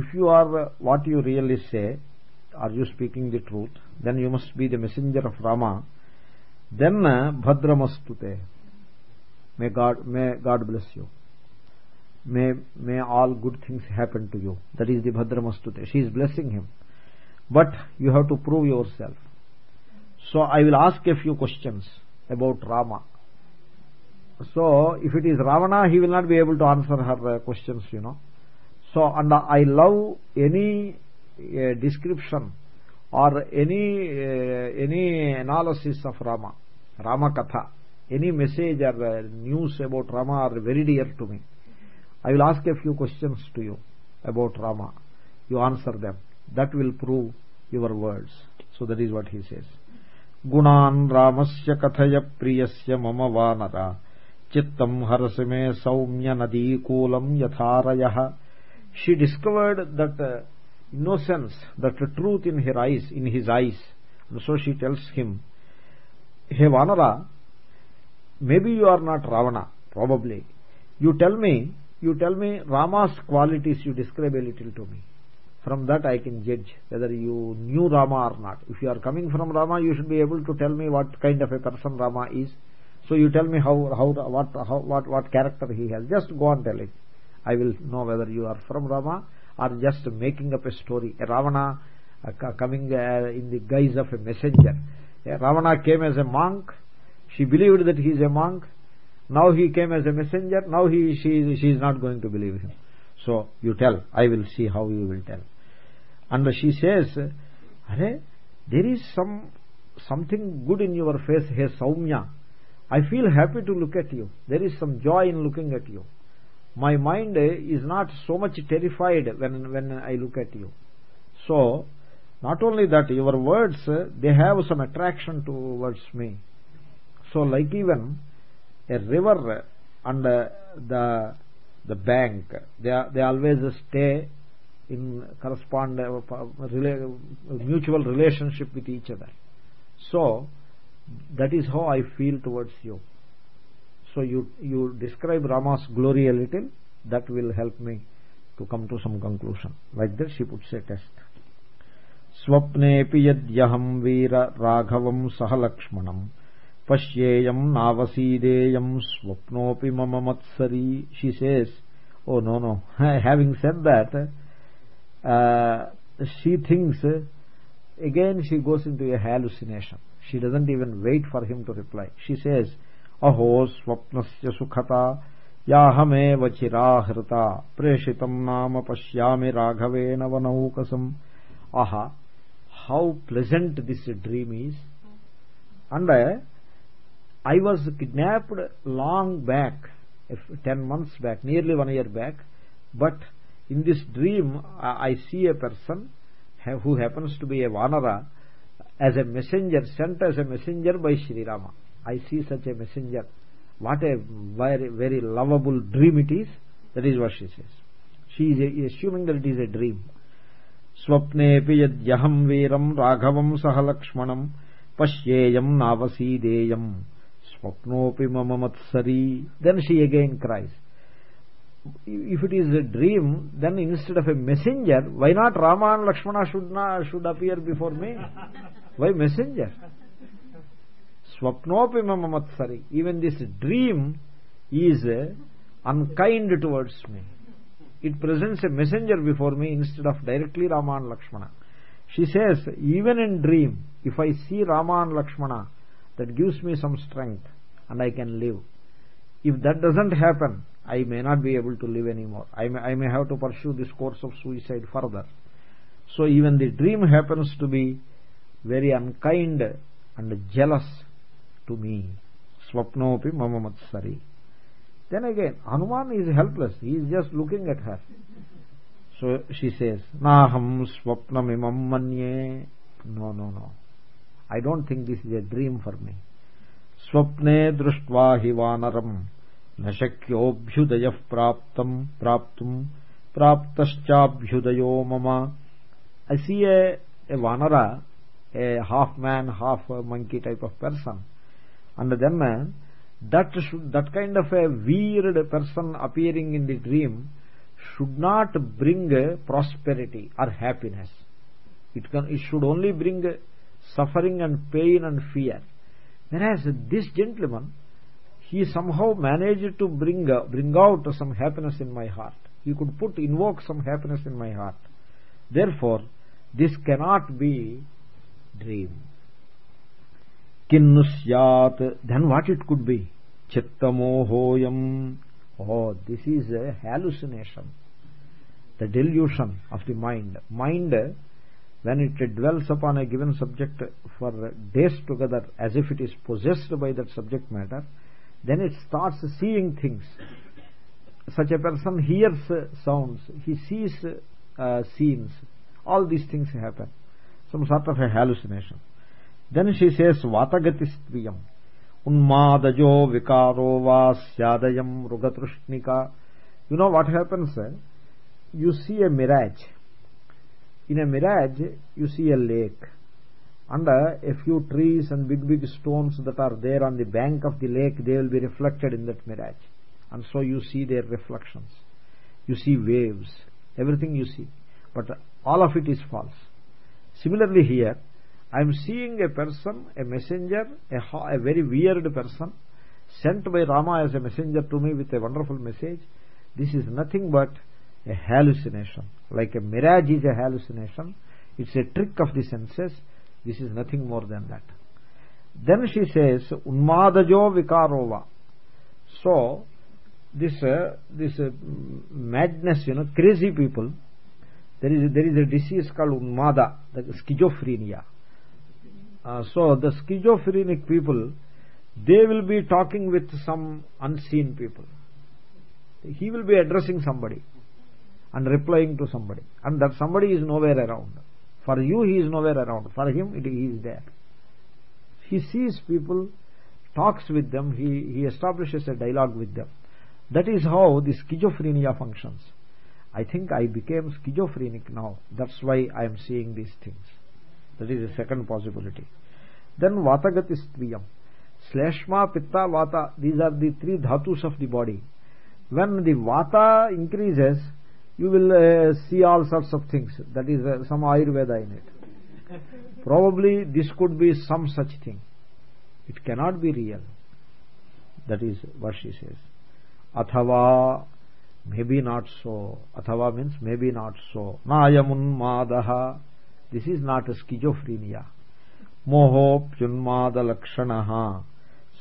if you are what you really say are you speaking the truth then you must be the messenger of rama. Then bhadramastute. May god may god bless you. May may all good things happen to you. That is the bhadramastute. She is blessing him. But you have to prove yourself. So i will ask a few questions about rama. So if it is ravana he will not be able to answer her uh, questions you know so and i love any uh, description or any uh, any analysis of rama rama katha any message or uh, news about rama are very dear to me i will ask a few questions to you about rama you answer them that will prove your words so that is what he says गुणान् रामस्य कथय प्रियस्य मम वानरा चित्तम् हरसि मे सौम्य नदीकूलम् यथारयः she discovered that uh, innocence that truth in her eyes in his eyes. And so she tells him hey vanara maybe you are not ravana probably. You tell me you tell me rama's qualities you describe a little to me. From that i can judge whether you knew rama or not. If you are coming from rama you should be able to tell me what kind of a person rama is. So you tell me how how what how, what what character he has. Just go on telling I will know whether you are from Rama or just making up a story. A Ravana uh, coming uh, in the guise of a messenger. Ravana came as a monk. She believed that he is a monk. Now he came as a messenger. Now he she she is not going to believe him. So you tell. I will see how you will tell. And she says, Are, there is some something good in your face, hey Saumya. I feel happy to look at you. There is some joy in looking at you my mind is not so much terrified when when i look at you. So not only that your words they have some attraction towards me. So like even a river and the the bank they they always stay in correspond mutual relationship with each other. So that is how i feel towards you so you you describe rama's glory a little that will help me to come to some conclusion like this she puts a test स्वप्नेऽपि यद्यहं वीर राघवं सह लक्ष्मणम् पश्येयम् नावसीदेयम् स्वप्नोऽपि मम मत्सरी she says oh no no having said that uh, she thinks again she goes into a hallucination she doesn't even wait for him to reply she says अहो स्वप्नस्य सुखता याहमेव चिराहृता प्रेषितं नाम पश्यामि राघवेन वनौकसम् aha how pleasant this dream is and uh, i was kidnapped long back 10 months back nearly one year back but in this dream i see a person who happens to be a vanara as a messenger sent as a messenger by Sri Rama. I see such a messenger. What a very, very lovable dream it is. That is what she says. She is assuming that it is a dream. स्वप्नेऽपि यद्यहं वीरं राघवं सह लक्ष्मणं पश्येयं नावसीदेयं स्वप्नोऽपि मम मत्सरी then she again cries if it is a dream then instead of a messenger why not rama and lakshmana should not should appear before me why messenger swapnopi mama matsari even this dream is uh, unkind towards me it presents a messenger before me instead of directly rama and lakshmana she says even in dream if i see rama and lakshmana that gives me some strength and i can live if that doesn't happen I may not be able to live anymore. I may have to pursue this course of suicide further. So even the dream happens to be very unkind and jealous to me. Swapnopi mama matsari. Then again, Hanuman is helpless. He is just looking at her. So she says, Naham swapnamimam manye. No, no, no. I don't think this is a dream for me. Swapne drushtva hi vanaram न शक्योऽभ्युदयः प्राप्तम् प्राप्तुम् प्राप्तश्चाभ्युदयो मम see a, a vanara, a half man, half monkey type of person. And then uh, that should, that kind of a weird person appearing in the dream should not bring prosperity or happiness. It can, it should only bring suffering and pain and fear. Whereas this gentleman he somehow managed to bring uh, bring out some happiness in my heart he could put invoke some happiness in my heart therefore this cannot be dream kinnu syat then what it could be? chittamohoyam oh this is a hallucination. The delusion of the mind. Mind when it dwells upon a given subject for days together as if it is possessed by that subject matter then it starts seeing things. Such a person hears sounds he sees uh, scenes. All these things happen. Some sort of a hallucination then she says vatagatistviyam unmadajo vikaro va syadayam rugatrushnika you know what happens you see a mirage. In a mirage you see a lake. And a few trees and big big stones that are there on the bank of the lake they will be reflected in that mirage. And so you see their reflections. You see waves. Everything you see. But all of it is false. Similarly here i am seeing a person a messenger a, a very weird person sent by rama as a messenger to me with a wonderful message. This is nothing but a hallucination. Like a mirage is a hallucination. It's a trick of the senses. This is nothing more than that. Then she says unmadajo vikarova. So this uh, this uh, madness you know crazy people there is there is a disease called unmada the schizophrenia uh, so the schizophrenic people they will be talking with some unseen people. He will be addressing somebody and replying to somebody. And that somebody is nowhere around. For you he is nowhere around. For him it, he is there. He sees people talks with them. He he establishes a dialogue with them. That is how the schizophrenia functions. I think i became schizophrenic now. That's why i am seeing these things that is the second possibility. Then vatagatistviyam slashma pitta vata these are the three dhatus of the body. When the vata increases you will uh, see all sorts of things. That is uh, some ayurveda in it. [laughs] Probably this could be some such thing. It cannot be real. That is what she says. Athava maybe not so. Athava means maybe not so. Nayamunmadaha this is not schizophrenia mohopyunmadalakshanaha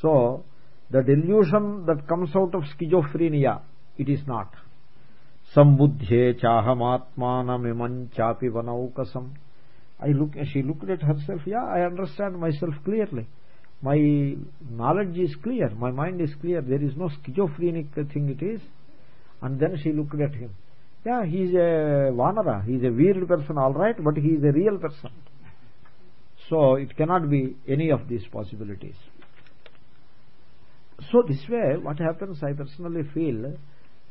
so the delusion that comes out of schizophrenia it is not sambuddhye chaham atmanamimam chapi vanaukasam i look she looked at herself yeah i understand myself clearly my knowledge is clear my mind is clear there is no schizophrenic thing it is and then she looked at him yeah he is a vanara he is a weird person all right but he is a real person. So it cannot be any of these possibilities. So this way what happens i personally feel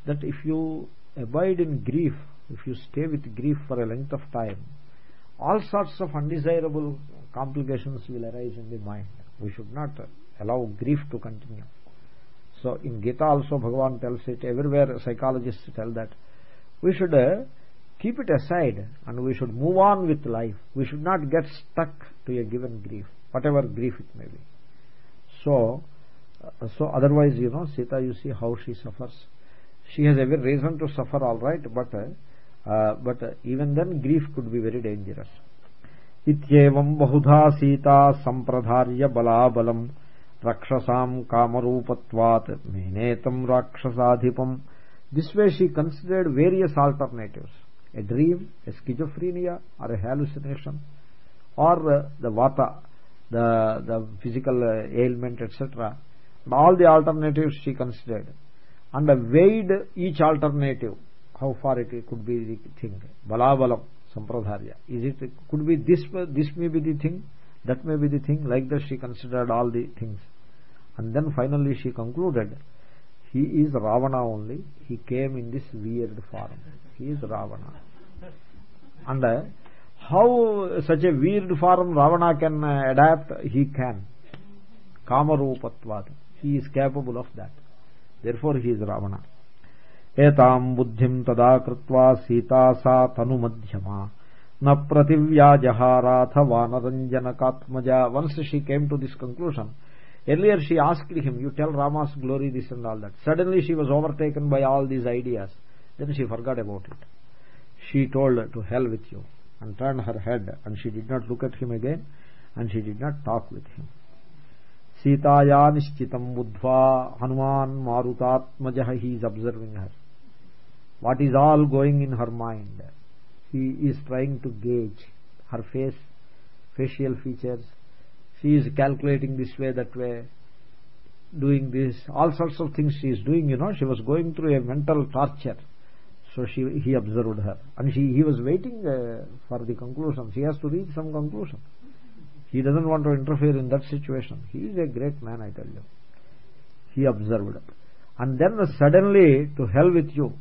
that if you abide in grief if you stay with grief for a length of time all sorts of undesirable complications will arise in the mind. We should not allow grief to continue. So in gita also bhagavan tells it everywhere psychologists tell that we should uh, keep it aside and we should move on with life we should not get stuck to a given grief whatever grief it may be so uh, so otherwise you know sita you see how she suffers she has every reason to suffer all right but uh, uh, but uh, even then grief could be very dangerous इत्येवं बहुधा Sita सम्प्रधार्य बलाबलम् रक्षसाम् कामरूपत्वात् मेनेतम् राक्षसाधिपम् this way she considered various alternatives a dream a schizophrenia or a hallucination or uh, the vata the the physical uh, ailment etc all the alternatives she considered. And weighed each alternative how far it could be the thing. Balabalam sampradharya. Is it could be this this may be the thing that may be the thing like that she considered all the things. And then finally she concluded he is ravana only he came in this weird form he is ravana and uh, how such a weird form ravana can uh, adapt he can kamarupatvat he is capable of that therefore he is ravana एताम् बुद्धिम् तदा कृत्वा सीता सा तनुमध्यमा न प्रतिव्याजहाराथ वानरञ्जनकात्मजा once she came to this conclusion Earlier she asked him, you tell Rama's glory this and all that. Suddenly she was overtaken by all these ideas. Then she forgot about it. She told to hell with you and turned her head and she did not look at him again and she did not talk with him. Sitaya nishchitam buddhva Hanuman marutatmajaha he is observing her. What is all going in her mind? He is trying to gauge her face, facial features, she is calculating this way that way doing this all sorts of things she is doing you know she was going through a mental torture. So she he observed her. And she he was waiting uh, for the conclusion. She has to reach some conclusion. He doesn't want to interfere in that situation. He is a great man i tell you. He observed. And then suddenly to hell with you.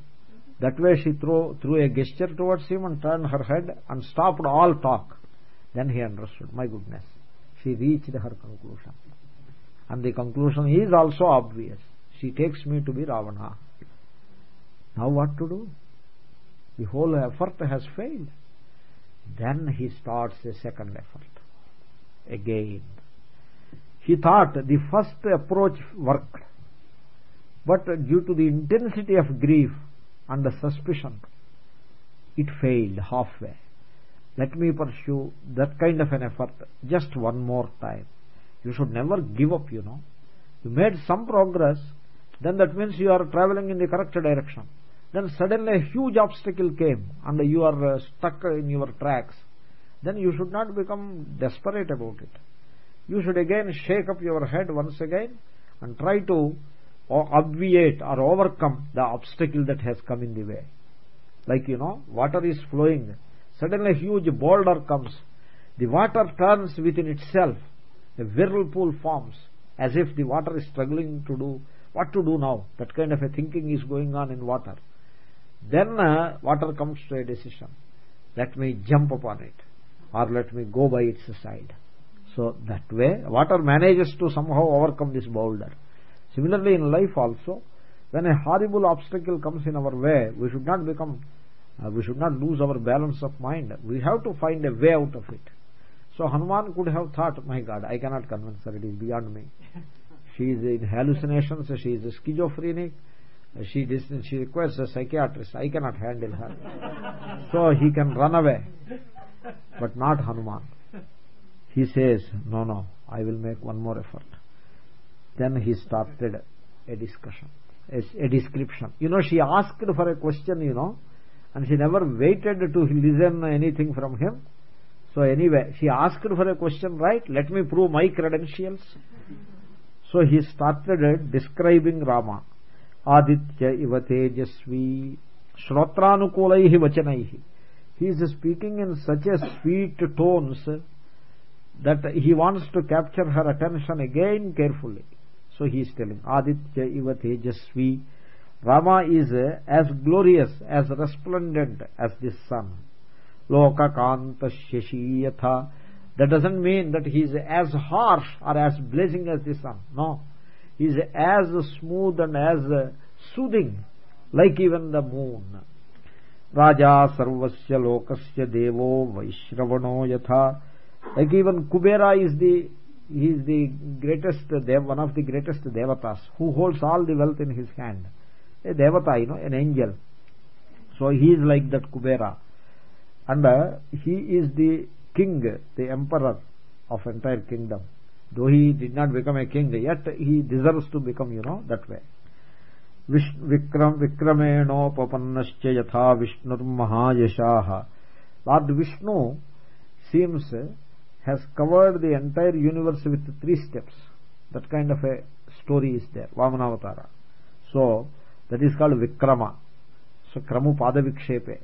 That way she threw, threw a gesture towards him and turned her head and stopped all talk. Then he understood. My goodness she reached her conclusion. And the conclusion is also obvious. She takes me to be ravana. Now what to do? The whole effort has failed. Then he starts a second effort. Again. He thought the first approach worked. But due to the intensity of grief and the suspicion it failed halfway let me pursue that kind of an effort just one more time. You should never give up you know. You made some progress then that means you are traveling in the correct direction. Then suddenly a huge obstacle came and you are uh, stuck in your tracks. Then you should not become desperate about it. You should again shake up your head once again and try to obviate or overcome the obstacle that has come in the way. Like you know water is flowing suddenly a huge boulder comes. The water turns within itself. A whirlpool forms as if the water is struggling to do what to do now? That kind of a thinking is going on in water. Then uh, water comes to a decision. Let me jump upon it or let me go by its side. So that way water manages to somehow overcome this boulder. Similarly in life also when a horrible obstacle comes in our way we should not become uh, we should not lose our balance of mind. We have to find a way out of it. So hanuman could have thought my god i cannot convince her. It is beyond me. She is in hallucinations. She is schizophrenic. She she requires a psychiatrist. I cannot handle her. So he can run away. But not hanuman. He says no no. I will make one more effort. Then he started a discussion a, a description. You know she asked for a question you know and she never waited to listen anything from him. So anyway she asked for a question right let me prove my credentials. So he started describing rama. Aditya iva tejasvi shrotranukulaihi vachanaihi. He is speaking in such a sweet tones that he wants to capture her attention again carefully. So he is telling aditya iva rama is as glorious as resplendent as the sun. Lokakanta shashiyatha that doesn't mean that he is as harsh or as blazing as the sun. No. He is as smooth and as soothing like even the moon. Raja sarvasya lokasya devo vaishravano yatha. Like even kubera is the he is the greatest dev, one of the greatest devatas who holds all the wealth in his hand a devata you know an angel so he is like that kubera and uh, he is the king the emperor of entire kingdom though he did not become a king yet he deserves to become you know that way Vikram विक्रमेणोपन्नश्च यथा विष्णुर्महायशाः Lord Vishnu seems has covered the entire universe with three steps. That kind of a story is there, Vamanavatar. So, that is called Vikrama. So, Kramu Padavikshepe.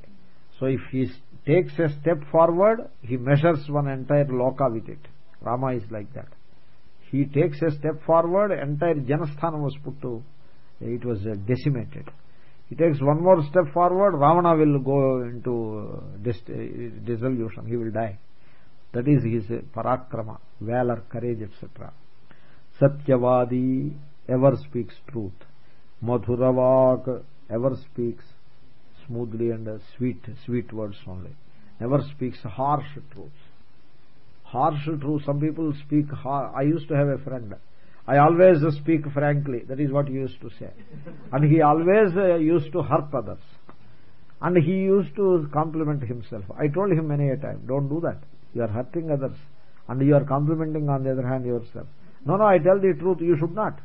So, if he takes a step forward, he measures one entire loka with it. Rama is like that. He takes a step forward, entire Janasthana was put to it was uh, decimated he takes one more step forward ravana will go into uh, uh, dissolution he will die that is his parakrama valor courage etc satyavadi ever speaks truth madhuravak ever speaks smoothly and sweet sweet words only never speaks harsh truths harsh truth some people speak i used to have a friend I always speak frankly. That is what he used to say. And he always uh, used to hurt others. And he used to compliment himself. I told him many a time, don't do that. You are hurting others. And you are complimenting on the other hand yourself. No, no, I tell the truth. You should not.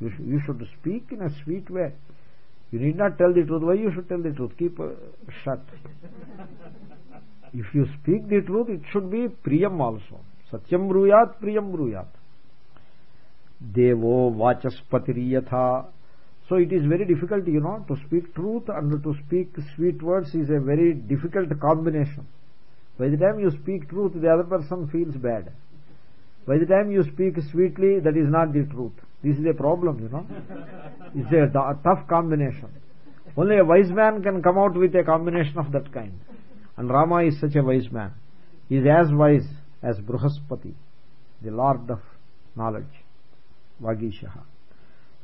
You, sh you should speak in a sweet way. You need not tell the truth. Why you should tell the truth? Keep uh, shut. if you speak the truth, it should be priyam also. Satyam bruyat, priyam bruyat devo vachaspatiryatha so it is very difficult you know to speak truth and to speak sweet words is a very difficult combination by the time you speak truth the other person feels bad by the time you speak sweetly that is not the truth this is a problem you know [laughs] it's a, a tough combination only a wise man can come out with a combination of that kind and rama is such a wise man he is as wise as bruhaspati the lord of knowledge Vagish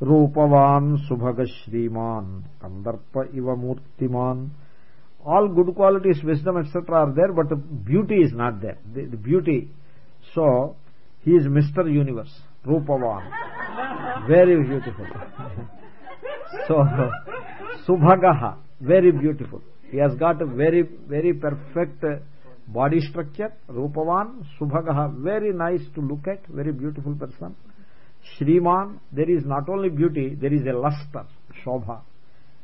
रूपवान सुभग श्रीमान कंदर्प इव मूर्तिमान all good qualities wisdom etc are there but the beauty is not there the, the beauty so he is mr universe. Rupavan very beautiful. [laughs] So subhagaha very beautiful. He has got a very very perfect body structure. Rupavan subhagaha very nice to look at. Very beautiful person. Shriman, there is not only beauty, there is a luster, Shobha.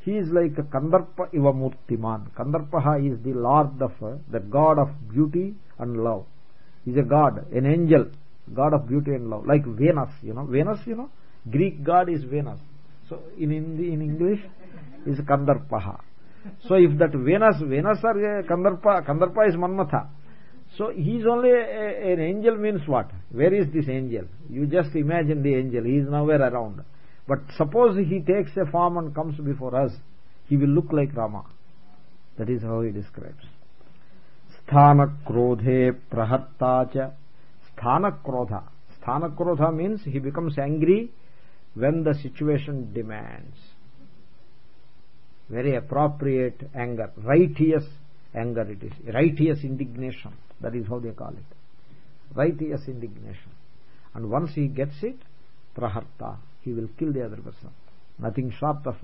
He is like a Kandarpa Ivamurtiman. Kandarpaha is the lord of, uh, the god of beauty and love. He is a god, an angel, god of beauty and love. Like Venus, you know. Venus, you know, Greek god is Venus. So in, in, in English, is Kandarpaha. So if that Venus, Venus or uh, Kandarpa, Kandarpa is Manmatha. So he is only a, an angel means what? Where is this angel? You just imagine the angel. He is nowhere around. But suppose he takes a form and comes before us, he will look like Rama. That is how he describes. Prahatta cha. That is how they call it righteous indignation and once he gets it praharta he will kill the other person nothing short of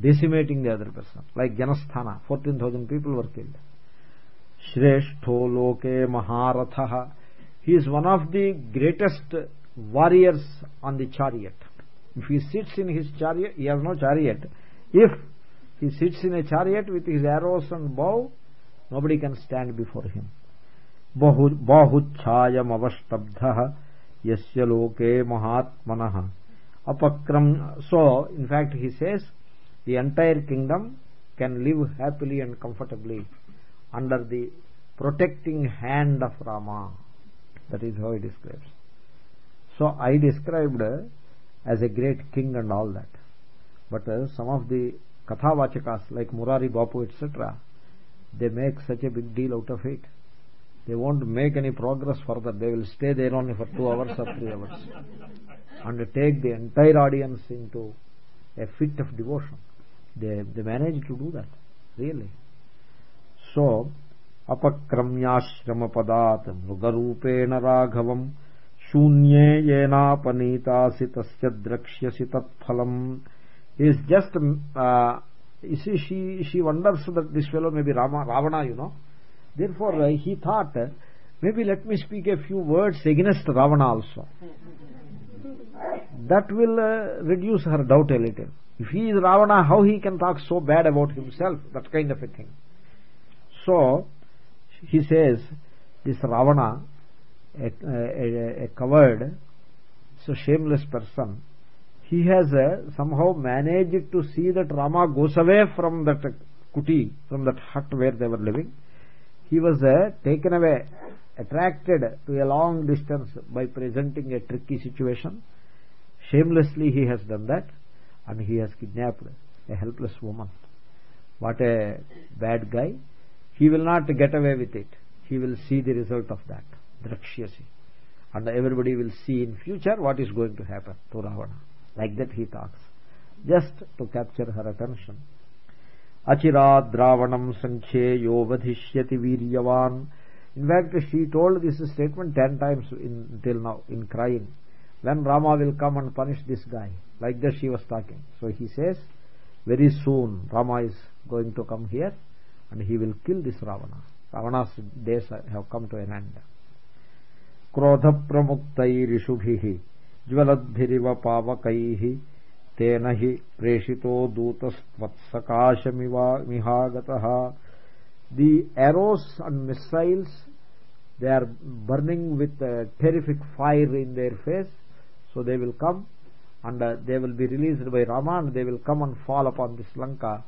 decimating the other person like janasthana 14000 people were killed shrestho loke maharatha he is one of the greatest warriors on the chariot. If he sits in his chariot he has no chariot. If he sits in a chariot with his arrows and bow nobody can stand before him. Bahuchhayamavastabdha yasya loke mahatmanah apakram so in fact he says the entire kingdom can live happily and comfortably under the protecting hand of rama that is how he describes. So i described as a great king and all that. But uh, some of the kathavachakas like murari bapu etc they make such a big deal out of it. They won't make any progress further. They will stay there only for 2 hours or 3 hours [laughs] and take the entire audience into a fit of devotion. They they manage to do that really. So अपक्रम्याश्रम मृग रूपेण राघव शून्ये येनापनीतासी, तस्य द्रक्ष्यसी is just she wonders that this fellow may be Ravana you know therefore he thought maybe let me speak a few words against Ravana also that will reduce her doubt elated if he is ravana, how he can talk so bad about himself? That kind of a thing. So he says this Ravana a, a, a coward so shameless person he has uh, somehow managed to see that Rama goes away from that kuti, from that hut where they were living. He was uh, taken away, attracted to a long distance by presenting a tricky situation. Shamelessly he has done that and he has kidnapped a helpless woman. What a bad guy. He will not get away with it. He will see the result of that. Drakshyasi. And everybody will see in future what is going to happen to Ravana. Like that he talks. Just to capture her attention. Achirad dravanam sankhyeyo vadhishyati viryavan. In fact she told this statement 10 times in till now in crying. When rama will come and punish this guy. Like that she was talking. So he says very soon rama is going to come here and he will kill this ravana ravana's days have come to an end क्रोध प्रमुक्तैरिषुभिः ज्वलद्भिरिव पावकैः तेन हि प्रेषितो दूतस्त्वत्सकाशमिहागतः the arrows and missiles they are burning with uh, terrific fire in their face so they will come and uh, they will be released by Rama and they will come and fall upon this Lanka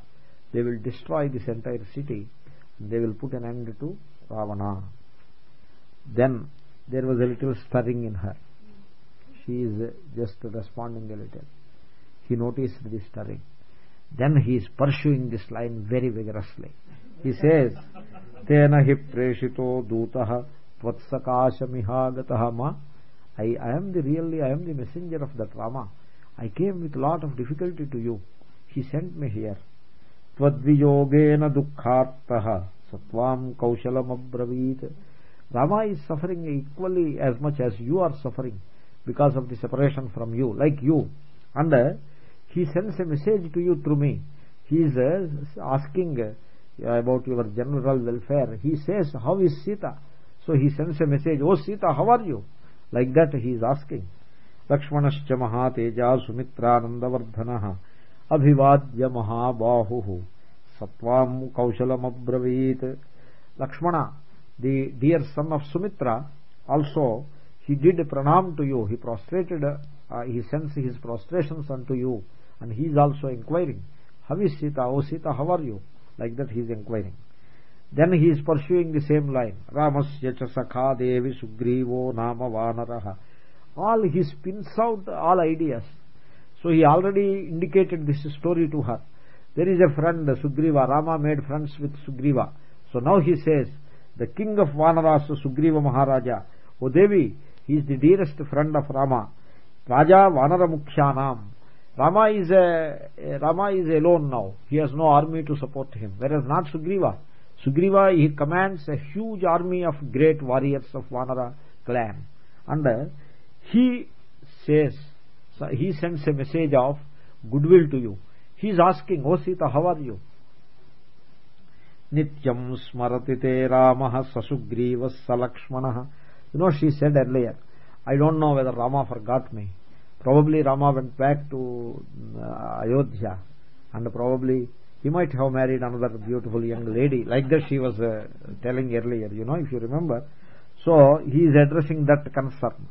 they will destroy this entire city. They will put an end to Ravana. Then there was a little stirring in her. She is uh, just responding a little. He noticed this stirring. Then he is pursuing this line very vigorously. He says tena hi preshito dutah tvatsakashamihagataha ma. I, I am the really I am the messenger of that Rama. I came with a lot of difficulty to you. He sent me here much as you are suffering because of the separation from you like you and uh, he sends a message to you through me he is uh, asking uh, about your general welfare he says how is sita so he sends a message oh sita how are you like that he is asking लक्ष्मणश्च महातेजा सुमित्रानन्दवर्धनः अभिवाद्य महाबाहु सत्वाम कौशलम अब्रवीत Lakshmana the dear son of Sumitra also he did प्रणाम to you he prostrated he sends his prostration son to you and he is also inquiring how is Sita O Sita how are you like that he is inquiring then he is pursuing the same line Rama says सखा देवी सुग्रीवो नाम वानर all he spins out all ideas so he already indicated this story to her. There is a friend sugriva. Rama made friends with sugriva. So now he says the king of vanaras sugriva maharaja o devi he is the dearest friend of rama. Raja vanara mukhyanam rama is a rama is alone now. He has no army to support him. Whereas not sugriva. Sugriva he commands a huge army of great warriors of vanara clan. And he says he sends a message of goodwill to you. He is asking oh sita how are you? Nityam smarati te ramah sasugrivas salakshmanah you know she said earlier i don't know whether rama forgot me. Probably rama went back to uh, ayodhya and probably he might have married another beautiful young lady like that she was uh, telling earlier you know if you remember. So he is addressing that concern.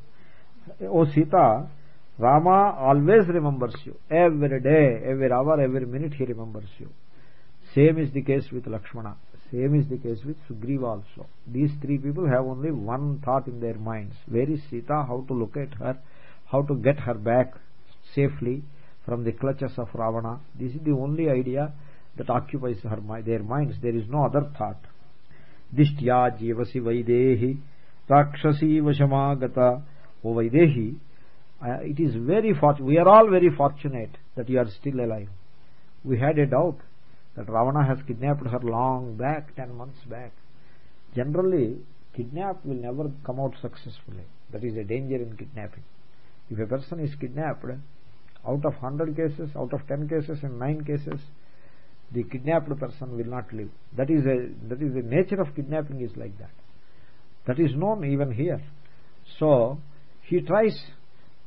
Oh sita rama always remembers you. Every day every hour every minute he remembers you. Same is the case with lakshmana. Same is the case with sugriva also. These three people have only one thought in their minds. Where is sita? How to locate her? How to get her back safely from the clutches of ravana? This is the only idea that occupies her their minds. There is no other thought. Dishtya jivasi vaidehi rakshasi vashamagata o vaidehi uh, it is very fortunate we are all very fortunate that you are still alive. We had a doubt that ravana has kidnapped her long back 10 months back. Generally kidnap will never come out successfully. That is a danger in kidnapping. If a person is kidnapped out of 100 cases out of 10 cases in 9 cases the kidnapped person will not live. That is a that is the nature of kidnapping is like that. That is known even here. So he tries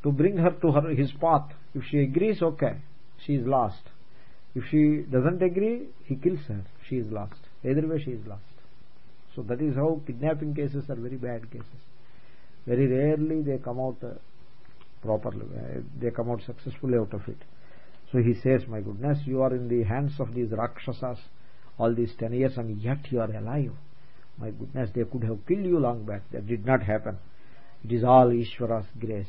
to bring her to her his path. If she agrees okay she is lost. If she doesn't agree he kills her. She is lost. Either way she is lost. So that is how kidnapping cases are very bad cases. Very rarely they come out uh, properly uh, they come out successfully out of it. So he says my goodness you are in the hands of these rakshasas all these 10 years and yet you are alive. My goodness they could have killed you long back. That did not happen. It is all ishvara's grace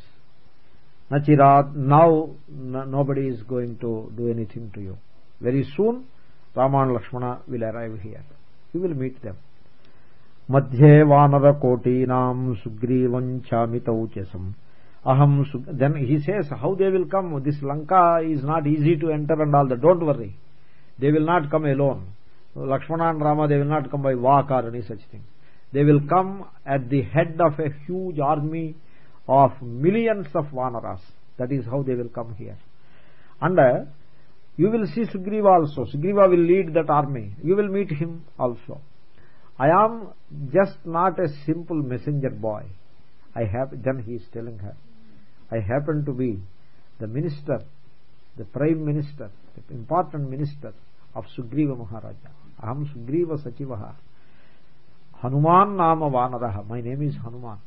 Nachirat, now nobody is going to do anything to you. Very soon, Rama and Lakshmana will arrive here. You will meet them. Madhye vanarakotinam sugrivam chamitau chesam. Aham Then he says, how they will come. This Lanka is not easy to enter and all that. Don't worry. They will not come alone. Lakshmana and Rama, they will not come by walk or any such thing. They will come at the head of a huge army of millions of vanaras that is how they will come here and uh, you will see sugriva also sugriva will lead that army you will meet him also i am just not a simple messenger boy i have then he is telling her I happen to be the minister, the prime minister, the important minister of Sugriva Maharaja. Aham Sugriva Sachivaha. Hanuman Nama Vanaraha. My name is Hanuman.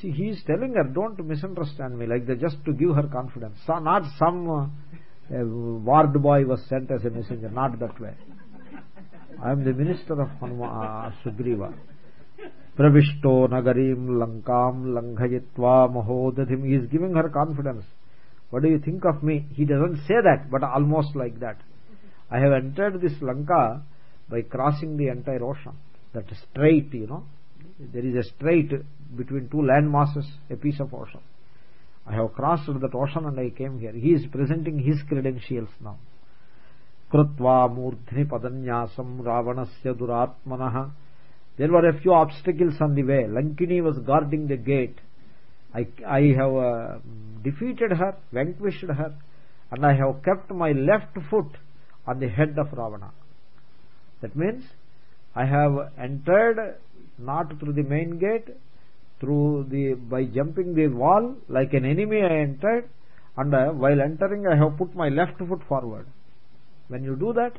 See, he is telling her, don't misunderstand me, like that, just to give her confidence. So, not some uh, ward boy was sent as a messenger, not that way. I am the minister of Hanuman, uh, Sugriva. pravishto nagarim lankam langhayitva mahodadhim he is giving her confidence what do you think of me he doesn't say that but almost like that i have entered this lanka by crossing the entire ocean that strait you know there is a strait between two land masses a piece of ocean i have crossed that ocean and i came here. He is presenting his credentials now. Krutva murdhni padanyasam ravanasya duratmanah there were a few obstacles on the way. Lankini was guarding the gate. I i have uh, defeated her vanquished her and i have kept my left foot on the head of ravana. That means i have entered not through the main gate through the by jumping the wall like an enemy i entered and uh, while entering i have put my left foot forward. When you do that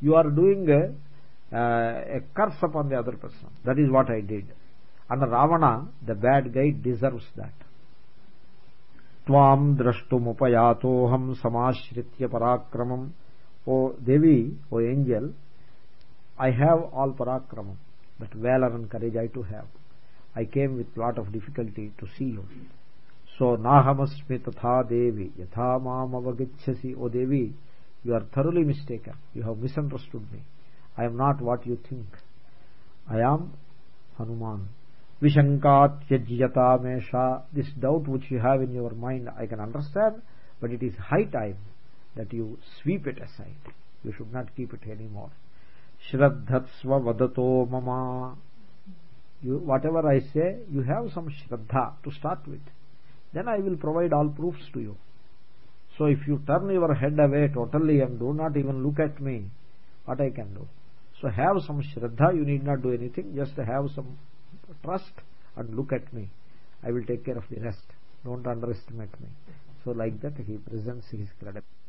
you are doing uh, uh, a curse upon the other person. That is what i did. And ravana the bad guy deserves that. Tvam drashtumupayatoham samashritya parakramam. O devi o angel i have all parakramam. That valor and courage i too have i came with lot of difficulty to see you so nahamasmi tatha devi yatha mam avagicchasi o devi you are thoroughly mistaken you have misunderstood me I am not what you think. I am Hanuman. Vishankatyajyata mesha. This doubt which you have in your mind, I can understand, but it is high time that you sweep it aside. You should not keep it anymore. Shraddhatsva vadato mama. You, whatever I say, you have some shraddha to start with. Then I will provide all proofs to you. So if you turn your head away totally and do not even look at me, what I can do? so have some shraddha you need not do anything just have some trust and look at me i will take care of the rest don't underestimate me so like that he presents his credibility